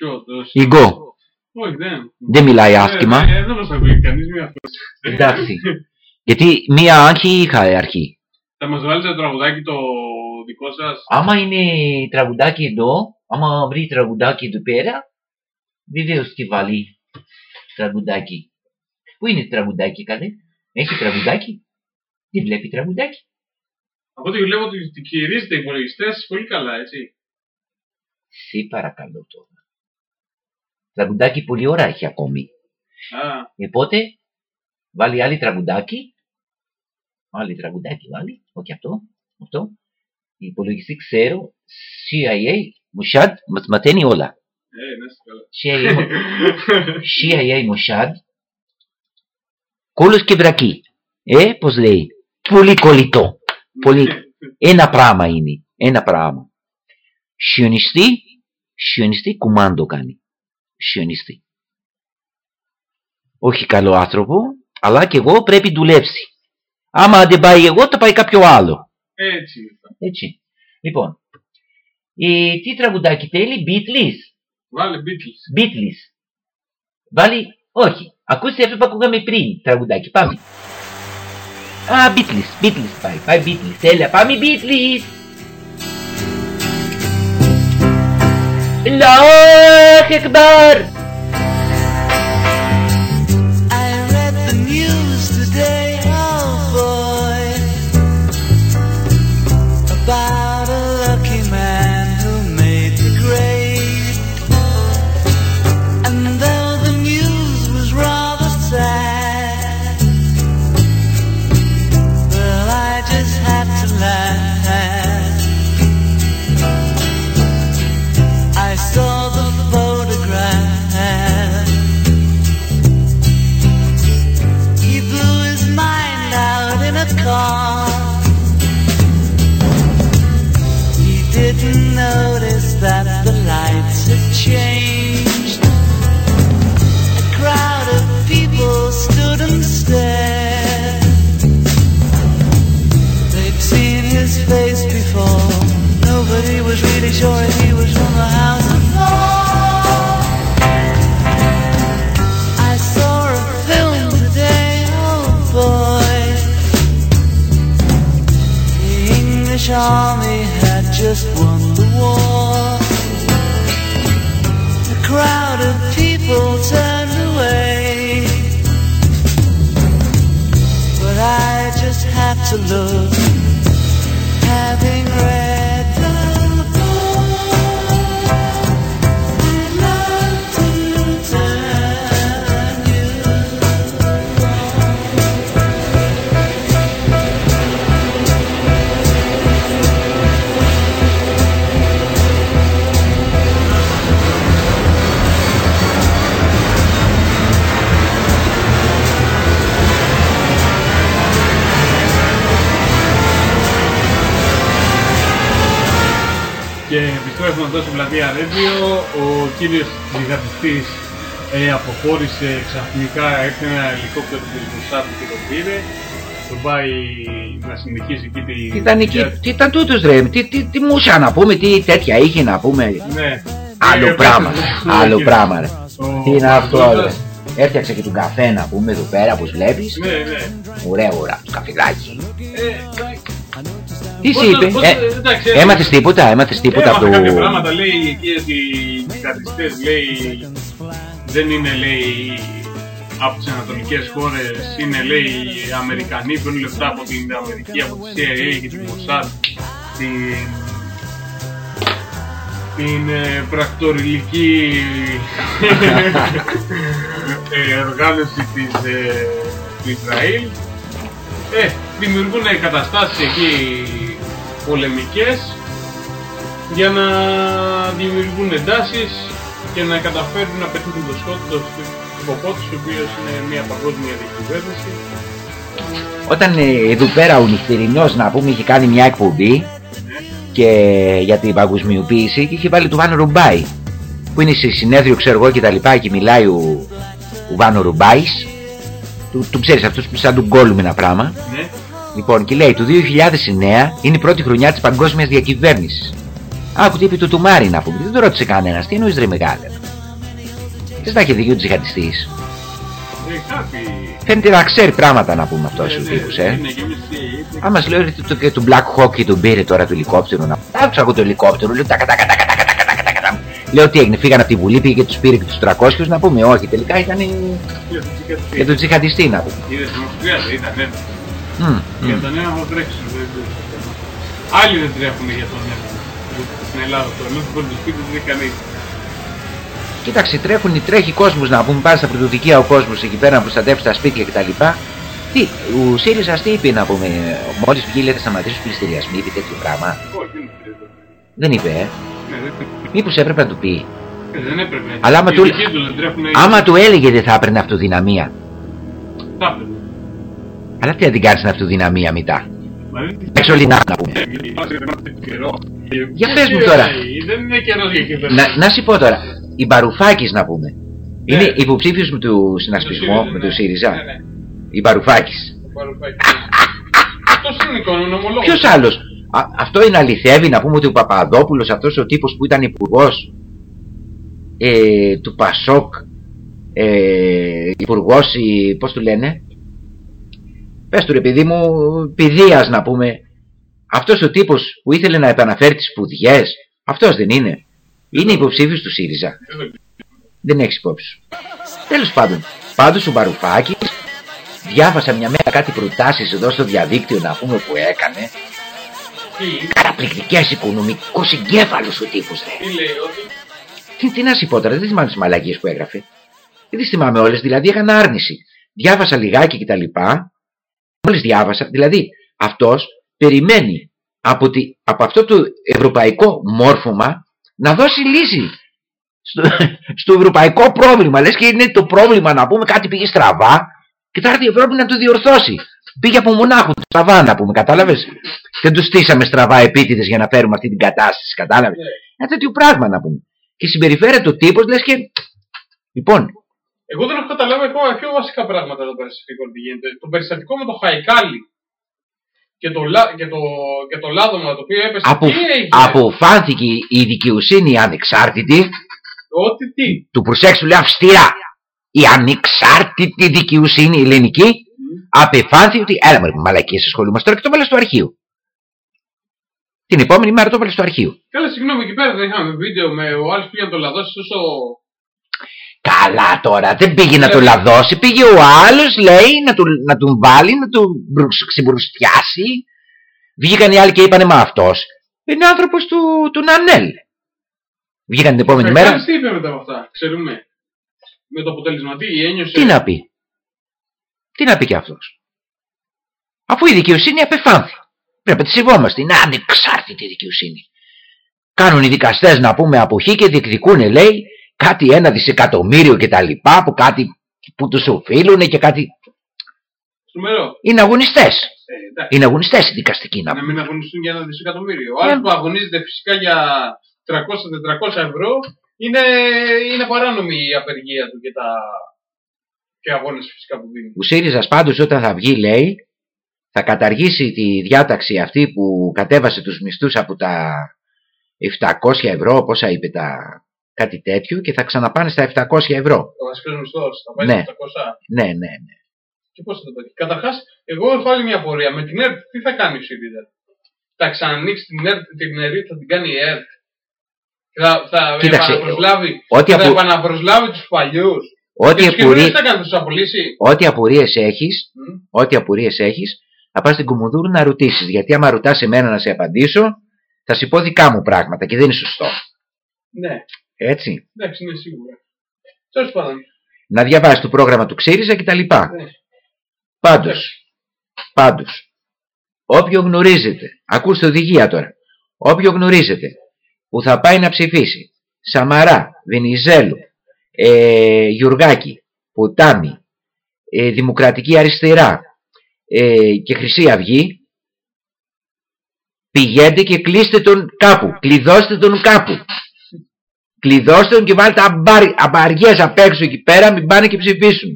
Ποιος, δώσει. Εγώ. Όχι, δεν. Δεν μιλάει άσχημα. Ε, ε, δεν μας ακούει κανείς μία φορά. Εντάξει. *laughs* Γιατί μία άγχη είχα ε, αρχή. Θα μας βάλετε το τραγουδάκι το δικό σας; Άμα είναι τραγουδάκι εδώ, άμα βρει τραγουδάκι εδώ πέρα, βεβαίως και βάλει τραγουδάκι. Πού είναι τραγουδάκι καλέ, έχει τραγουδάκι, δεν βλέπει τραγουδάκι. Από ό,τι βλέπω ότι χειρίζετε υπολογιστές πολύ καλά, έτσι. Σε παρακαλώ τώρα. Τραγουδάκι πολλή ώρα έχει ακόμη. Α, Οπότε βάλει άλλη τραγουδάκι. Άλλη τραγουδάκι βάλει. Όχι αυτό. Αυτό. Οι υπολογιστή ξέρω. CIA, Mossad, μας μαθαίνει όλα. ε, να είστε καλά. CIA, *laughs* CIA, Mossad. Κόλλος και βρακή. Ε, πώς λέει. Πολύ κολλητό. Πολύ. Ένα πράγμα είναι. Ένα πράγμα. Σιωνιστή, σιωνιστή κουμάντο κάνει. Σιωνιστή. Όχι καλό άνθρωπο, αλλά και εγώ πρέπει δουλέψει. Άμα δεν πάει εγώ, θα πάει κάποιο άλλο. Έτσι είναι. αυτά. Έτσι. Λοιπόν, ε, τι τραγουδάκι θέλει, Beatles. Βάλε Beatles. Beatles. Βάλει, όχι. Ακούστε αυτό που ακούγαμε πριν, τραγουδάκι. Πάμε. Α, Beatles, Beatles πάει, πάει Beatles. Έλα, πάμε Beatles. الله أكبر στο πλατεία Radio. Ο κύριος τζιχαντιστής ε, αποχώρησε ξαφνικά, έρθει ένα ελικόπτερο της Μουσάτ και τον πήρε. Τον πάει να συνεχίσει εκεί τη... Τι ήταν, εκεί, τι ήταν τούτος ρε, τι, τι, τι μουσα να πούμε, τι τέτοια είχε να πούμε. Ναι. Άλλο Ε, πράγμα, πες, άλλο κύριε. πράγμα ρε. Ο- Τι είναι ο αυτό Κώστας- ρε. Έφτιαξε και τον καφέ να πούμε εδώ πέρα όπως βλέπεις. Ναι, ναι. Ωραίο, ωραίο, το καφεδάκι. Ε, εντάξει. Τι Πώς σου να- είπε, πώς- ε, εντάξει, έμαθες τίποτα, έμαθες τίποτα από Έμαθα το... κάποια πράγματα, λέει εκεί ότι οι τζιχαντιστές, λέει, δεν είναι, λέει, από τις ανατολικές χώρες, είναι, λέει, οι Αμερικανοί, παίρνουν λεφτά από την Αμερική, από τη CIA και την Mossad, την, την ε, πρακτοριλική ε, οργάνωση της, ε, του Ισραήλ. Ε, δημιουργούν καταστάσεις εκεί πολεμικές για να δημιουργούν εντάσεις και να καταφέρουν να πετύχουν το σκότο του σκοπό τους, ο οποίος είναι μια παγκόσμια διακυβέρνηση. Όταν ε, εδώ πέρα ο νυχτερινός να πούμε είχε κάνει μια εκπομπή και για την παγκοσμιοποίηση και είχε βάλει του Βάνο Ρουμπάι που είναι σε συνέδριο ξέρω εγώ και τα λοιπά και μιλάει ο, ο Βάνο Ρουμπάης του, του ξέρεις αυτούς που σαν του γκόλουμ ένα πράγμα Ναι. Λοιπόν, και λέει: Το 2009 είναι η πρώτη χρονιά της παγκόσμιας διακυβέρνησης. Άκου τι είπε του τουμάρι να πούμε. Δεν το ρώτησε κανένας. Τι εννοείς ρε μεγάλε. Τι θα έχει δει ο τζιχαντιστής; Φαίνεται να ξέρει πράγματα να πούμε αυτός ο τύπος, ε. Άμα λέει το, και του Black Hawk και τον πήρε τώρα το ελικόπτερο να Άκουσα εγώ το ελικόπτερο, λέω τα. Λέω έγινε, φύγανε από τη Βουλή, πήγε και τους πήρε και τους 300 να πούμε. Όχι, τελικά ήταν. για τον τζιχαντιστή να πούμε. Είδες, μας χρειάζεται, ήταν ένα. Μμ, Για μμ. τον ένα θα τρέξουν. δεν- δεν- Άλλοι δεν τρέχουν για τον ένα. Στην Ελλάδα το ενώ του πρώτου σπίτι δεν είναι κανείς. Κοίταξε, τρέχουν, τρέχει κόσμος να πούμε, πάει στα πρωτοδικεία ο κόσμος εκεί πέρα να προστατεύσει τα σπίτια κτλ. Τι, ο ΣΥΡΙΖΑ τι είπε να πούμε, μόλις βγει λέει θα σταματήσει τους πληστηριασμοί, είπε τέτοιο πράγμα. Όχι, δεν είναι. Δεν είπε, ε. Ναι, δεν- Μήπως έπρεπε να του πει. Ε, Δεν έπρεπε. Αλλά άμα Οι του- δικοί τους δεν τρέχουν. Άμα του έλεγε δεν θα έπαιρνε αυτοδυναμία. Τα έπρεπε. Αλλά τι να την κάνεις την αυτοδυναμία μετά. Μα δεν- Έξω λινά να πούμε. Ε, είμαστε είμαστε καιρό. Για Ε, πες μου ε, τώρα. ε, Δεν είναι καιρός για κυβέρνηση. Να, να σου πω τώρα, η Μπαρουφάκης να πούμε. Είναι Ναι. υποψήφιος με του συνασπισμό, ΣΥΡΙΖΑ, με ναι. του ΣΥΡΙΖΑ. Ναι, ναι. Η Μπαρουφάκης. Ο Βαρουφάκης. Αυτός είναι οικονομολόγος. Ποιος άλλος; Α, αυτό είναι αληθεύει να πούμε ότι ο Παπαδόπουλος, αυτός ο τύπος που ήταν υπουργός ε, του Πασόκ, ε, υπουργός, η- πώς του λένε, πες του ρε παιδί μου, παιδείας να πούμε, αυτός ο τύπος που ήθελε να επαναφέρει τις σπουδιές, αυτός δεν είναι. Είναι υποψήφιος του ΣΥΡΙΖΑ. Δεν έχεις υπόψη σου. Τέλος πάντων, πάντως ο Μπαρουφάκης διάβασα μια μέρα κάτι προτάσεις εδώ στο διαδίκτυο να πούμε που έκανε. Τι, Καταπληκτικές οικονομικός εγκέφαλος ο τύπος ρε. τι λέει, ότι Τι, τι να σου πω τώρα, δεν θυμάμαι τις μαλακίες που έγραφε. Δεν τις θυμάμαι όλες, δηλαδή έκανα άρνηση. Διάβασα λιγάκι και τα λοιπά. Μόλις διάβασα, δηλαδή αυτός περιμένει από, τη, από αυτό το ευρωπαϊκό μόρφωμα να δώσει λύση στο, στο ευρωπαϊκό πρόβλημα. Λες και είναι το πρόβλημα να πούμε κάτι πήγε στραβά και θα έρθει η Ευρώπη να το διορθώσει. Πήγε από μονάχου του στραβά να πούμε, κατάλαβες; Δεν τους στήσαμε στραβά επίτηδες για να φέρουμε αυτή την κατάσταση, κατάλαβες; Ένα τέτοιο πράγμα να πούμε. Και συμπεριφέρεται ο τύπος, λες και... Λοιπόν, Εγώ δεν έχω καταλάβει ακόμα πιο βασικά πράγματα εδώ πέρα σε αυτό τι γίνεται. Το περιστατικό με το Χαϊκάλι και το, λα- και το, και το λάδωμα το οποίο έπεσε. απο, Τι έγινε; αποφάνθηκε η δικαιοσύνη ανεξάρτητη, Ότι τι; του προσέξου λέω αυστηρά, η ανεξάρτητη δικαιοσύνη ελληνική απεφάνθη ότι έλα μωρέ μαλακίες ασχολούμαστε τώρα και το βάλε στο αρχείο. Την επόμενη μέρα το έβαλε στο αρχείο. Καλά, συγγνώμη, εκεί πέρα δεν είχαμε βίντεο με ο άλλος πήγε να το λαδώσει τόσο. Καλά τώρα, δεν πήγε να το λαδώσει, πήγε ο άλλος λέει να, του, να τον βάλει, να τον μπρουσ- ξεμπρουστιάσει. Βγήκαν οι άλλοι και είπανε μα αυτός είναι άνθρωπος του, του Νανέλ. Βγήκαν την επόμενη μέρα, Κάνεις τι είπε μετά από αυτά, ξέρουμε. Με το αποτέλεσμα, τι ένιωσε. τι να πει; Τι να πει και αυτός; Αφού η δικαιοσύνη απεφάνθη. Πρέπει να τη σεβόμαστε. Είναι ανεξάρτητη η δικαιοσύνη. Κάνουν οι δικαστές να πούμε αποχή και διεκδικούν λέει κάτι ένα δισεκατομμύριο και τα λοιπά που κάτι που τους οφείλουν και κάτι... Στο μερό. Είναι αγωνιστές. Ε, εντάξει. Είναι αγωνιστές οι δικαστικοί να Να πούμε. μην αγωνιστούν για ένα δισεκατομμύριο. Ο Ε. άλλος που αγωνίζεται φυσικά για 300-400 ευρώ είναι, είναι παράνομη η απεργία του και τα και αγώνες φυσικά που δίνει. Ο ΣΥΡΙΖΑς πάντως όταν θα βγει λέει θα καταργήσει τη διάταξη αυτή που κατέβασε τους μισθούς από τα 700 ευρώ, πόσα είπε τα κάτι τέτοιο και θα ξαναπάνε στα 700 ευρώ. Ο βασικό μισθό θα πάει Ναι. στα 700. Ναι, ναι, ναι. Και πώς θα το πετύχει. Καταρχάς, εγώ έχω άλλη μια πορεία. Με την ΕΡΤ τι θα κάνει ο ΣΥΡΙΖΑ. Θα ξανανοίξει την ΕΡΤ, την ΕΡΤ θα την κάνει η ΕΡΤ; Θα, θα Κοίταξε, επαναπροσλάβει, ό,τι θα απο- επαναπροσλάβει τους παλιούς; Ό,τι, και τους απορίε, καινούριους θα κάνεις, θα τους απολύσεις. ό,τι απορίες έχεις, Μμ. ό,τι απορίες έχεις, θα πας στην Κουμουνδούρου να ρωτήσεις. Γιατί άμα ρωτάς εμένα να σε απαντήσω, θα σου πω δικά μου πράγματα και δεν είναι σωστό. Ναι, Έτσι. εντάξει, είναι σίγουρα. Τέλος πάντων. Να διαβάσεις το πρόγραμμα του Ξύριζα κτλ. Ναι. Πάντως, πάντως, όποιο γνωρίζετε, ακούστε οδηγία τώρα, όποιο γνωρίζετε που θα πάει να ψηφίσει Σαμαρά, Βενιζέλου, ε, Γιουργάκη, Ποτάμι, ε, Δημοκρατική Αριστερά ε, και Χρυσή Αυγή, πηγαίνετε και κλείστε τον κάπου, κλειδώστε τον κάπου. Κλειδώστε τον και βάλτε αμπάρ, αμπαριές απ' έξω εκεί πέρα, μην πάνε και ψηφίσουν.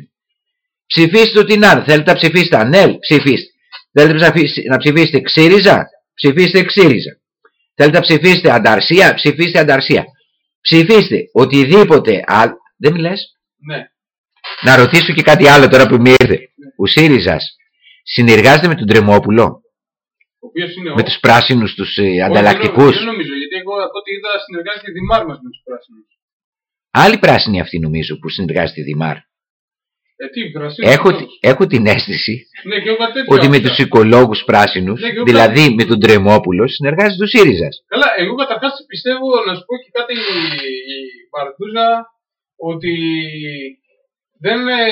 Ψηφίστε το την άλλη. Θέλετε να ψηφίσετε ΑΝΕΛ, ψηφίστε. Θέλετε να ψηφίσετε, να ψηφίσετε Ξύριζα, ψηφίστε Ξύριζα. Θέλετε να ψηφίσετε Ανταρσία, ψηφίστε Ανταρσία. Ψηφίστε οτιδήποτε άλλο. Δεν μιλές. Ναι. Να ρωτήσω και κάτι άλλο τώρα που μου ήρθε. Ο ΣΥΡΙΖΑς συνεργάζεται με τον Τρεμόπουλο, Ο οποίο είναι ο. Με τους πράσινους, τους ε, Όχι, ανταλλακτικούς. Δεν νομίζω, γιατί εγώ από ό,τι είδα συνεργάζεται η Δημάρ μας με τους πράσινους. Άλλοι πράσινοι αυτοί νομίζω που συνεργάζεται η Δημάρ. Ε, τι, πράσινο. Έχω, έχω την αίσθηση Ναι, και εγώ κάτι τέτοιο. ότι με άκουσα. τους οικολόγους πράσινους, Ναι, και εγώ δηλαδή με τον Τρεμόπουλο, συνεργάζεται ο ΣΥΡΙΖΑς. Καλά, εγώ καταρχάς πιστεύω να σου πω και κάτι η Μαρτούζα ότι δεν ε,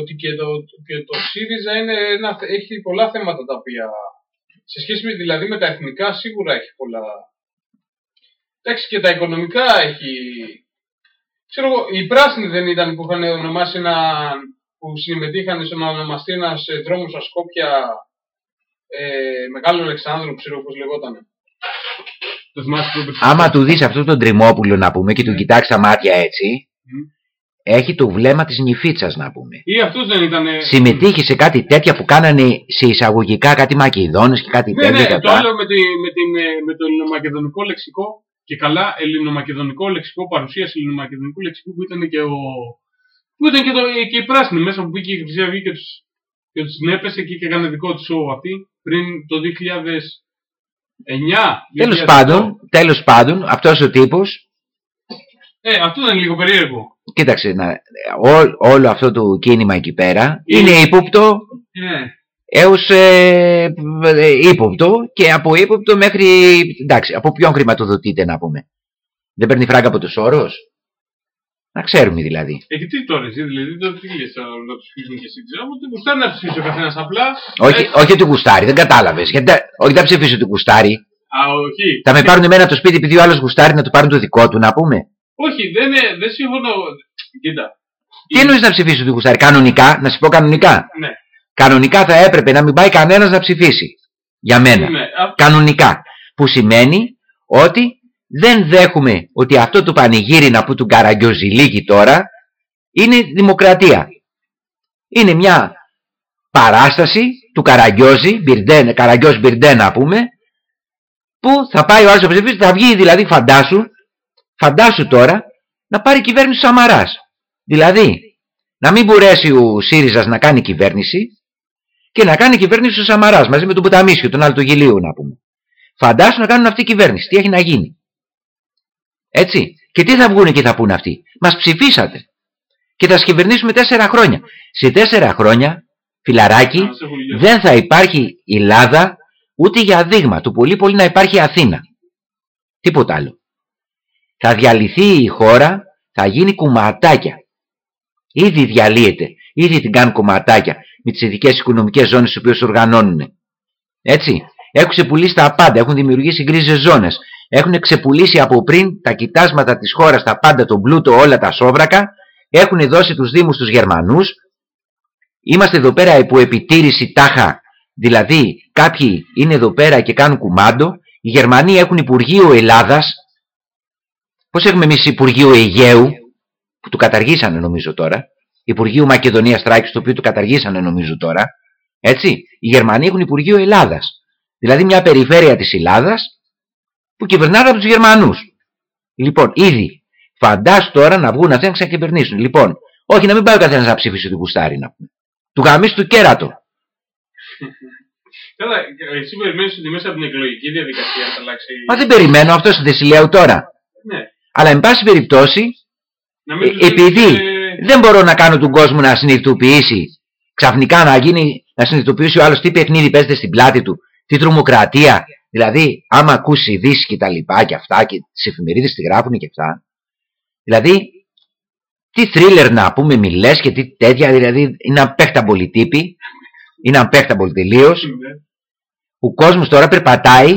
ότι και το, και το ΣΥΡΙΖΑ είναι ένα, έχει πολλά θέματα τα οποία σε σχέση με, δηλαδή με τα εθνικά σίγουρα έχει πολλά εντάξει και τα οικονομικά έχει ξέρω εγώ, οι πράσινοι δεν ήταν που είχαν ονομάσει ένα που συμμετείχαν στο να ονομαστεί ένας δρόμος στα Σκόπια ε, Μεγάλο Αλεξάνδρου, ξέρω πώς λεγόταν. Το θυμάσαι που είπε. Άμα του δεις αυτό τον Τριμόπουλο να πούμε και του κοιτάξεις τα μάτια έτσι, Μμ. Έχει το βλέμμα της νυφίτσας να πούμε. Ή αυτό δεν ήταν. Συμμετείχε σε κάτι τέτοια που κάνανε σε εισαγωγικά κάτι Μακεδόνες και κάτι Ναι, τέτοια. ναι, και το αυτά; άλλο με, τη, με, την, ε, με το ελληνομακεδονικό λεξικό και καλά ελληνομακεδονικό λεξικό, παρουσίαση ελληνομακεδονικού λεξικού που ήταν και ο. που ήταν και, το, και η πράσινη μέσα που πήγε η Χρυσή Αυγή και του και τους την έπεσε εκεί και έκανε δικό τους show αυτή πριν το 2009. Τέλος 2008. πάντων, τέλος πάντων, αυτός ο τύπος, Ε, αυτό ήταν λίγο περίεργο. κοίταξε, να, ό- όλο αυτό το κίνημα εκεί πέρα Είναι- είναι ύποπτο Ναι. έως ε, ε, ύποπτο και από ύποπτο μέχρι, εντάξει, από ποιον χρηματοδοτείται να πούμε. Δεν παίρνει φράγκα από το Σόρος. Να ξέρουμε δηλαδή. Ε, και τι τώρα, εσύ, δηλαδή, το τι λες, θα- να ψηφίσουν και εσύ, ξέρω, ότι γουστάρει να ψηφίσει ο καθένας απλά. Όχι, Ε, όχι ότι γουστάρει, δεν κατάλαβες. Γιατί, δεν- όχι, δεν ψηφίσω ότι γουστάρει. Α, όχι. Θα με πάρουν εμένα το σπίτι επειδή ο άλλος γουστάρει να του πάρουν το δικό του, να πούμε. Όχι, δεν, είναι- δεν συμφωνώ. Κοίτα. Τι εννοείς να ψηφίσω ότι γουστάρει. Κανονικά, να σου πω κανονικά. Ναι. Κανονικά θα έπρεπε να μην πάει κανένας να ψηφίσει. Για μένα. Ναι, α- Κανονικά. Που σημαίνει ότι δεν δέχομαι ότι αυτό το πανηγύρι να που του καραγκιόζηλίκι τώρα είναι δημοκρατία. Είναι μια παράσταση του Καραγκιόζη, Μπιρντέ, Καραγκιόζ Μπιρντέ να πούμε, που θα πάει ο άλλος να ψηφίσει, θα βγει δηλαδή φαντάσου, φαντάσου τώρα, να πάρει κυβέρνηση ο Σαμαράς. Δηλαδή, να μην μπορέσει ο ΣΥΡΙΖΑς να κάνει κυβέρνηση και να κάνει κυβέρνηση ο Σαμαράς μαζί με τον Ποταμίσιο, τον άλλο του Γιλίου να πούμε. Φαντάσου να κάνουν αυτή η κυβέρνηση. Τι έχει να γίνει. Έτσι. Και τι θα βγουν και θα πούνε αυτοί. Μας ψηφίσατε. Και θα σας κυβερνήσουμε τέσσερα χρόνια. Σε τέσσερα χρόνια, φιλαράκι, δεν θα υπάρχει Ελλάδα ούτε για δείγμα. Του πολύ πολύ να υπάρχει Αθήνα. Τίποτα άλλο. Θα διαλυθεί η χώρα, θα γίνει κουματάκια. Ήδη διαλύεται. Ήδη την κάνουν κομματάκια με τις ειδικές οικονομικές ζώνες τις οποίες οργανώνουν. Έτσι. Έχουν ξεπουλήσει τα πάντα, έχουν δημιουργήσει γκρίζες ζώνες. Έχουν ξεπουλήσει από πριν τα κοιτάσματα της χώρας, τα πάντα, τον πλούτο, όλα τα σόβρακα. Έχουν δώσει τους δήμους στους Γερμανούς. Είμαστε εδώ πέρα υπό επιτήρηση τάχα. Δηλαδή κάποιοι είναι εδώ πέρα και κάνουν κουμάντο. Οι Γερμανοί έχουν Υπουργείο Ελλάδας. Πώς έχουμε εμείς Υπουργείο Αιγαίου, που του καταργήσανε νομίζω τώρα; Υπουργείο Μακεδονίας Τράκης, το οποίο του καταργήσανε νομίζω τώρα; Έτσι. Οι Γερμανοί έχουν Υπουργείο Ελλάδας. Δηλαδή μια περιφέρεια της Ελλάδας που κυβερνάται από τους Γερμανούς. Λοιπόν, ήδη φαντάσου τώρα να βγουν αυτοί να ξεκυβερνήσουν. Λοιπόν, όχι να μην πάει ο καθένας να ψηφίσει του κουστάρι να πούμε. Του γαμίσει του κέρατο. *laughs* Καλά, εσύ περιμένει ότι μέσα από την εκλογική διαδικασία θα αλλάξει. Μα δεν περιμένω, αυτός δεν τη λέω τώρα. Ναι. Αλλά εν πάση περιπτώσει, Να μην ε, τους επειδή δείξεις, ε, δεν μπορώ να κάνω τον κόσμο να συνειδητοποιήσει, ξαφνικά να γίνει, να συνειδητοποιήσει ο άλλος τι παιχνίδι παίζεται στην πλάτη του, τι τρομοκρατία. Δηλαδή, άμα ακούσει ειδήσει και τα λοιπά και αυτά και τις εφημερίδες τη γράφουν και αυτά. Δηλαδή, τι θρίλερ να πούμε μιλέ και τι τέτοια, δηλαδή είναι απέχταμπολοι τύποι, είναι απέχταμπολοι τελείως. ναι. Ο κόσμος τώρα περπατάει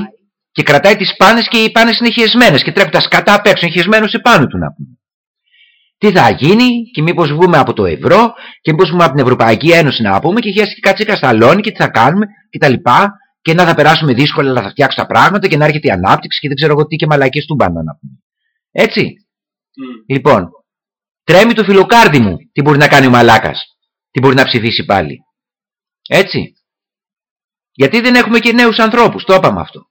και κρατάει τις πάνες και οι πάνες είναι χεσμένε και τρέπει τα σκατά απ' έξω, είναι χεσμένος επάνω του να πούμε. Τι θα γίνει και μήπως βγούμε από το ευρώ και μήπως βγούμε από την Ευρωπαϊκή Ένωση να πούμε και χέστηκε κατσίκα στα λόνι και τι θα κάνουμε και τα λοιπά και να θα περάσουμε δύσκολα αλλά θα φτιάξουν τα πράγματα και να έρχεται η ανάπτυξη και δεν ξέρω εγώ τι και μαλακίες του μπάντα να πούμε. Έτσι. Μμ. Λοιπόν, τρέμει το φιλοκάρδι μου τι μπορεί να κάνει ο μαλάκας. Τι μπορεί να ψηφίσει πάλι. Έτσι. Γιατί δεν έχουμε και νέους ανθρώπους. Το είπαμε αυτό.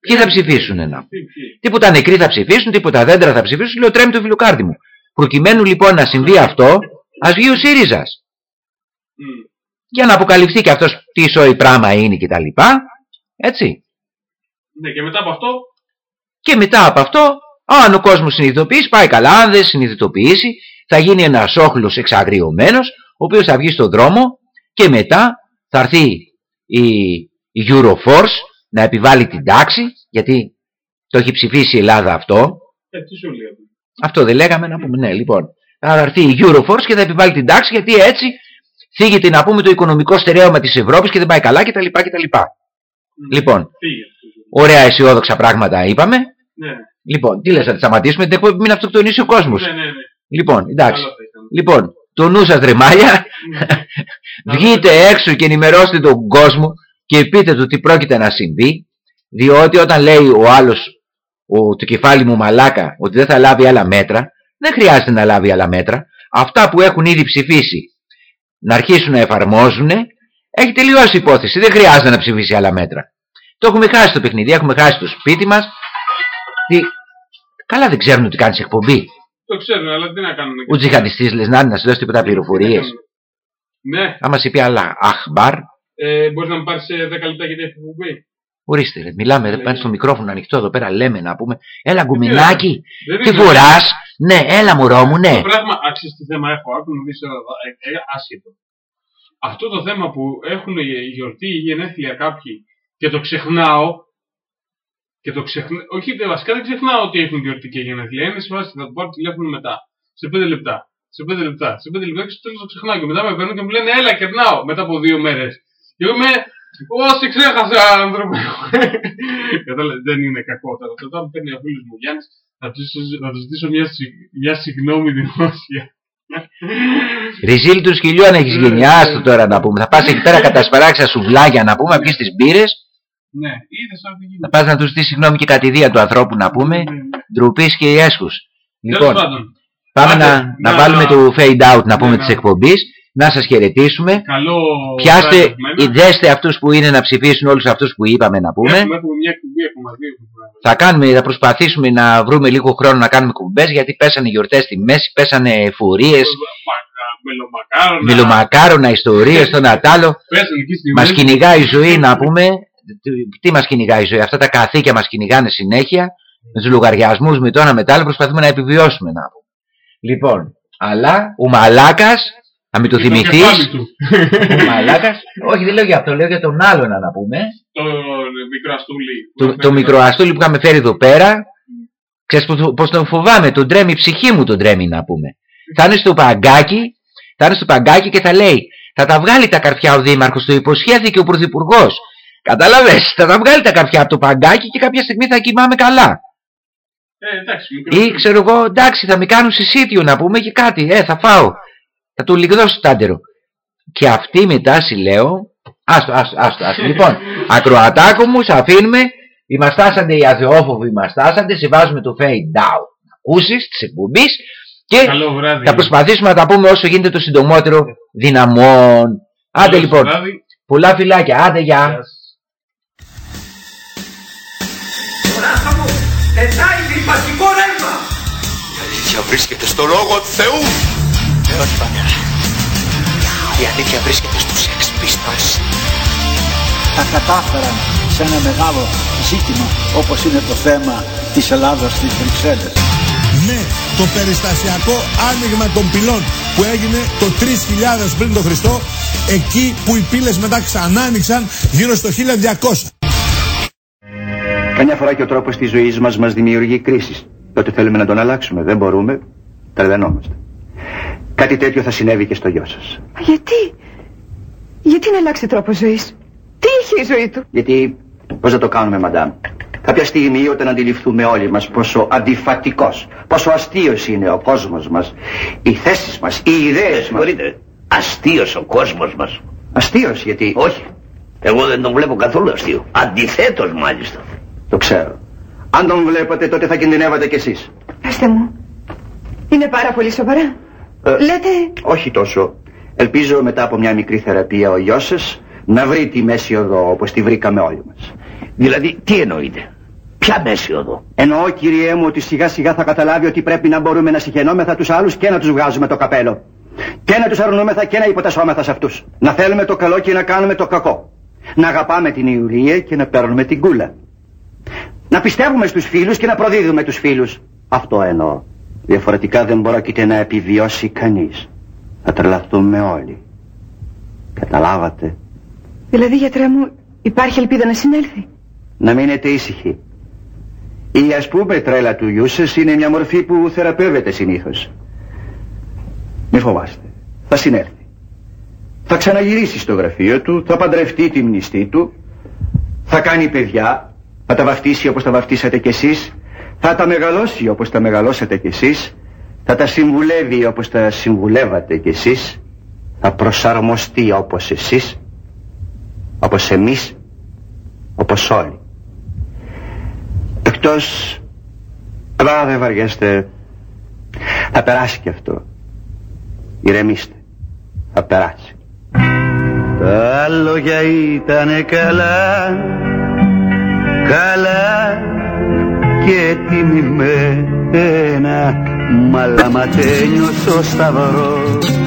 Ποιοι θα ψηφίσουν να πούμε. Τι, τι. Τίποτα νεκροί θα ψηφίσουν, τίποτα δέντρα θα ψηφίσουν. Λέω τρέμει το φιλοκάρδι μου. Προκειμένου λοιπόν να συμβεί αυτό, ας βγει ο ΣΥΡΙΖΑ. Μμ. Για να αποκαλυφθεί και αυτός τι σοϊ πράμα είναι κτλ. Έτσι. Ναι, και μετά από αυτό, Και μετά από αυτό, αν ο κόσμος συνειδητοποιήσει, πάει καλά. Αν δεν συνειδητοποιήσει, θα γίνει ένας όχλος εξαγριωμένος, ο οποίος θα βγει στον δρόμο και μετά θα έρθει η, η Euroforce να επιβάλλει την τάξη, γιατί το έχει ψηφίσει η Ελλάδα αυτό. ε, τι σου λέει. Αυτό; Δεν λέγαμε να πούμε, ναι, λοιπόν. Θα έρθει η Euroforce και θα επιβάλλει την τάξη, γιατί έτσι θίγεται να πούμε το οικονομικό στερέωμα της Ευρώπης και δεν πάει καλά κτλ. κτλ. Μμ. Λοιπόν, Φύγε. ωραία αισιόδοξα πράγματα είπαμε. Ναι, Λοιπόν, τι λες, θα τη σταματήσουμε, την εκπομπή μην αυτοκτονήσει ο κόσμος. ναι, ναι. ναι. Λοιπόν, εντάξει. Καλό θα ήταν. Λοιπόν, το νου σας ρε μάλια, Να *laughs* βγείτε έξω και ενημερώστε τον κόσμο και πείτε του τι πρόκειται να συμβεί, διότι όταν λέει ο άλλος, ο, το κεφάλι μου μαλάκα, ότι δεν θα λάβει άλλα μέτρα, δεν χρειάζεται να λάβει άλλα μέτρα. Αυτά που έχουν ήδη ψηφίσει να αρχίσουν να εφαρμόζουν, έχει τελειώσει η υπόθεση. Δεν χρειάζεται να ψηφίσει άλλα μέτρα. Το έχουμε χάσει το παιχνίδι, έχουμε χάσει το σπίτι μας. Τι... Καλά δεν ξέρουν ότι κάνεις εκπομπή. Το ξέρουν, αλλά τι να κάνουν. Ο τζιχαντιστής λες να είναι να σου δώσει τίποτα πληροφορίες. Ναι, Άμα σε πει άλλα αχμπάρ, ε, μπορείς να μου πάρεις 10 λεπτά για την εκπομπή. ορίστε ρε, μιλάμε, δεν Ναι. πάνε στο μικρόφωνο ανοιχτό εδώ πέρα, λέμε να πούμε. Έλα γκουμινάκι, Δεν τι είναι- φοράς, ναι, έλα μωρό μου, ναι. Το πράγμα, άξιζε τι θέμα έχω, άκου να δεις τώρα, ε, ε, άσχετο. Αυτό το θέμα που έχουν η γιορτή ή γενέθλια κάποιοι και το ξεχνάω, και το ξεχνάω, όχι δε, βασικά δεν ξεχνάω ότι έχουν γιορτή και γενέθλια, είναι σε βάση θα του πάρω τηλέφωνο μετά, σε 5 λεπτά, σε 5 λεπτά, σε 5 λεπτά και στο τέλος το ξεχνάω και μετά με παίρνουν και μου λένε έλα κερνάω μετά από δύο μέρες. Και εγώ είμαι, όσοι ξέχασα άνθρωπο. Κατάλαβε, δεν είναι κακό τώρα. Όταν μου παίρνει ο φίλος μου Γιάννης, να του ζητήσω- να του ζητήσω μια, συ- μια συγγνώμη δημόσια. Ριζίλ του σκυλιού αν έχεις Ναι, γίνει, ναι. άστο τώρα να πούμε. Θα πας εκεί πέρα κατασπαράξεις τα σουβλάκια να πούμε, να πιεις τις μπύρες, Ναι, είδε τώρα τι να γίνεται. πας να τους ζητήσεις συγγνώμη και κατηδία του ανθρώπου να πούμε, Ναι, ναι. ντροπής και έσχους. Τέλος Λοιπόν, πάντων, πάμε άντε, να, να να- βάλουμε το fade out να πούμε Ναι, της να- εκπομπής, να σας χαιρετήσουμε. καλό. Πιάστε, βράδυ από μένα. δέστε αυτούς που είναι να ψηφίσουν όλους αυτούς που είπαμε να πούμε. Έχουμε, έχουμε μια κουμπί ακόμα δύο. έχουμε. Θα, κάνουμε, θα προσπαθήσουμε να βρούμε λίγο χρόνο να κάνουμε κουμπές γιατί πέσανε γιορτές στη μέση, πέσανε εφορίες, Μακα- Μελομακάρονα. μιλομακάρονα, ιστορίες, το να τ' άλλο. Πέσανε εκεί στη Μας μέση. κυνηγάει η ζωή να πούμε. τι μας κυνηγάει η ζωή, αυτά τα καθήκια μας κυνηγάνε συνέχεια, με τους λογαριασμούς με το ένα μετά άλλο προσπαθούμε να επιβιώσουμε να πούμε. Λοιπόν, αλλά ο Μαλάκας, να μην το Είναι το θυμηθείς, κεφάλι του. ο Μαλάκας, όχι δεν λέω για αυτό, λέω για τον άλλον να πούμε, Το μικρό αστούλι. το, το μικροαστούλι που είχαμε φέρει εδώ πέρα, ξέρεις πως, πως τον φοβάμαι, τον τρέμει η ψυχή μου τον τρέμει να πούμε. Θα είναι στο παγκάκι, θα είναι στο παγκάκι και θα λέει, θα τα βγάλει τα καρφιά ο Δήμαρχος, το υποσχέθηκε ο Πρωθυπουργός. Κατάλαβες, θα τα βγάλει τα καρφιά από το παγκάκι και κάποια στιγμή θα κοιμάμαι καλά. Ε, εντάξει, μικρό. Ή ξέρω εγώ, εντάξει, θα με κάνουν συσίτιο να πούμε και κάτι, ε, θα φάω. Θα του λιγδώσω το άντερο. Και αυτή μετά σου λέω, άστο, άστο, άστο, άστο. λοιπόν, *laughs* ακροατάκο μου, σε αφήνουμε, ημαστάσαντε οι αθεόφοβοι, ημαστάσαντε, σε βάζουμε το fade down. Να ακούσεις της εκπομπής και Καλό βράδυ. θα προσπαθήσουμε να τα πούμε όσο γίνεται το συντομότερο δυναμών. Άντε Καλό λοιπόν, βράδυ. πολλά φιλάκια, άντε γεια. Μονάχα μου, πετάει διπαστικό ρεύμα. Η αλήθεια βρίσκεται στο λόγο του Θεού. Ε, όχι πατέρα. Η αλήθεια βρίσκεται στους Sex Pistols. τα κατάφεραν σε ένα μεγάλο ζήτημα όπως είναι το θέμα της Ελλάδας στις Βρυξέλλες. Ναι, το περιστασιακό άνοιγμα των πυλών που έγινε το 3000 πριν τον Χριστό, εκεί που οι πύλες μετά ξανά άνοιξαν γύρω στο 1200. Καμιά φορά και ο τρόπος της ζωής μας μας δημιουργεί κρίσεις. Τότε θέλουμε να τον αλλάξουμε. Δεν μπορούμε. Τρελαινόμαστε. Κάτι τέτοιο θα συνέβη και στο γιο σας. Γιατί, γιατί να αλλάξει τρόπο ζωής; Τι είχε η ζωή του; Γιατί, πώς θα το κάνουμε, μαντάμ; Κάποια στιγμή όταν αντιληφθούμε όλοι μας πόσο αντιφατικός, πόσο αστείος είναι ο κόσμος μας, οι θέσεις μας, οι ιδέες μας. Μπορείτε, αστείος ο κόσμος μας. Αστείος γιατί... Όχι, εγώ δεν τον βλέπω καθόλου αστείο. Αντιθέτως μάλιστα. Το ξέρω. Αν τον βλέπατε τότε θα κινδυνεύατε κι εσείς. Πετε μου, είναι πάρα πολύ σοβαρά. Ε, Λέτε, Όχι τόσο. Ελπίζω μετά από μια μικρή θεραπεία ο γιος σας να βρει τη μέση οδό όπως τη βρήκαμε όλοι μας. Δηλαδή, τι εννοείτε; Ποια μέση οδό; Εννοώ κυριέ μου ότι σιγά σιγά θα καταλάβει ότι πρέπει να μπορούμε να συγχαινόμεθα τους άλλους και να τους βγάζουμε το καπέλο. Και να τους αρνούμεθα και να υποτασσόμεθα σε αυτούς. Να θέλουμε το καλό και να κάνουμε το κακό. Να αγαπάμε την Ιουλία και να παίρνουμε την κούλα. Να πιστεύουμε στους φίλους και να προδίδουμε τους φίλους. Αυτό εννοώ. Διαφορετικά δεν πρόκειται να επιβιώσει κανείς. Θα τρελαθούμε όλοι. Καταλάβατε. δηλαδή γιατρέ μου, υπάρχει ελπίδα να συνέλθει; Να μείνετε ήσυχοι. Η ας πούμε τρέλα του γιού σας είναι μια μορφή που θεραπεύεται συνήθως. Μη φοβάστε. Θα συνέλθει. Θα ξαναγυρίσει στο γραφείο του, θα παντρευτεί τη μνηστή του, θα κάνει παιδιά, θα τα βαφτίσει όπως τα βαφτίσατε κι εσείς, θα τα μεγαλώσει όπως τα μεγαλώσατε κι εσείς, θα τα συμβουλεύει όπως τα συμβουλεύατε κι εσείς, θα προσαρμοστεί όπως εσείς, όπως εμείς, όπως όλοι. Εκτός, αλλά δεν βαριέστε, θα περάσει κι αυτό. Ηρεμήστε, θα περάσει. Τα λόγια ήτανε καλά, καλά και τιμημένα, μαλαματένιος ο σταυρός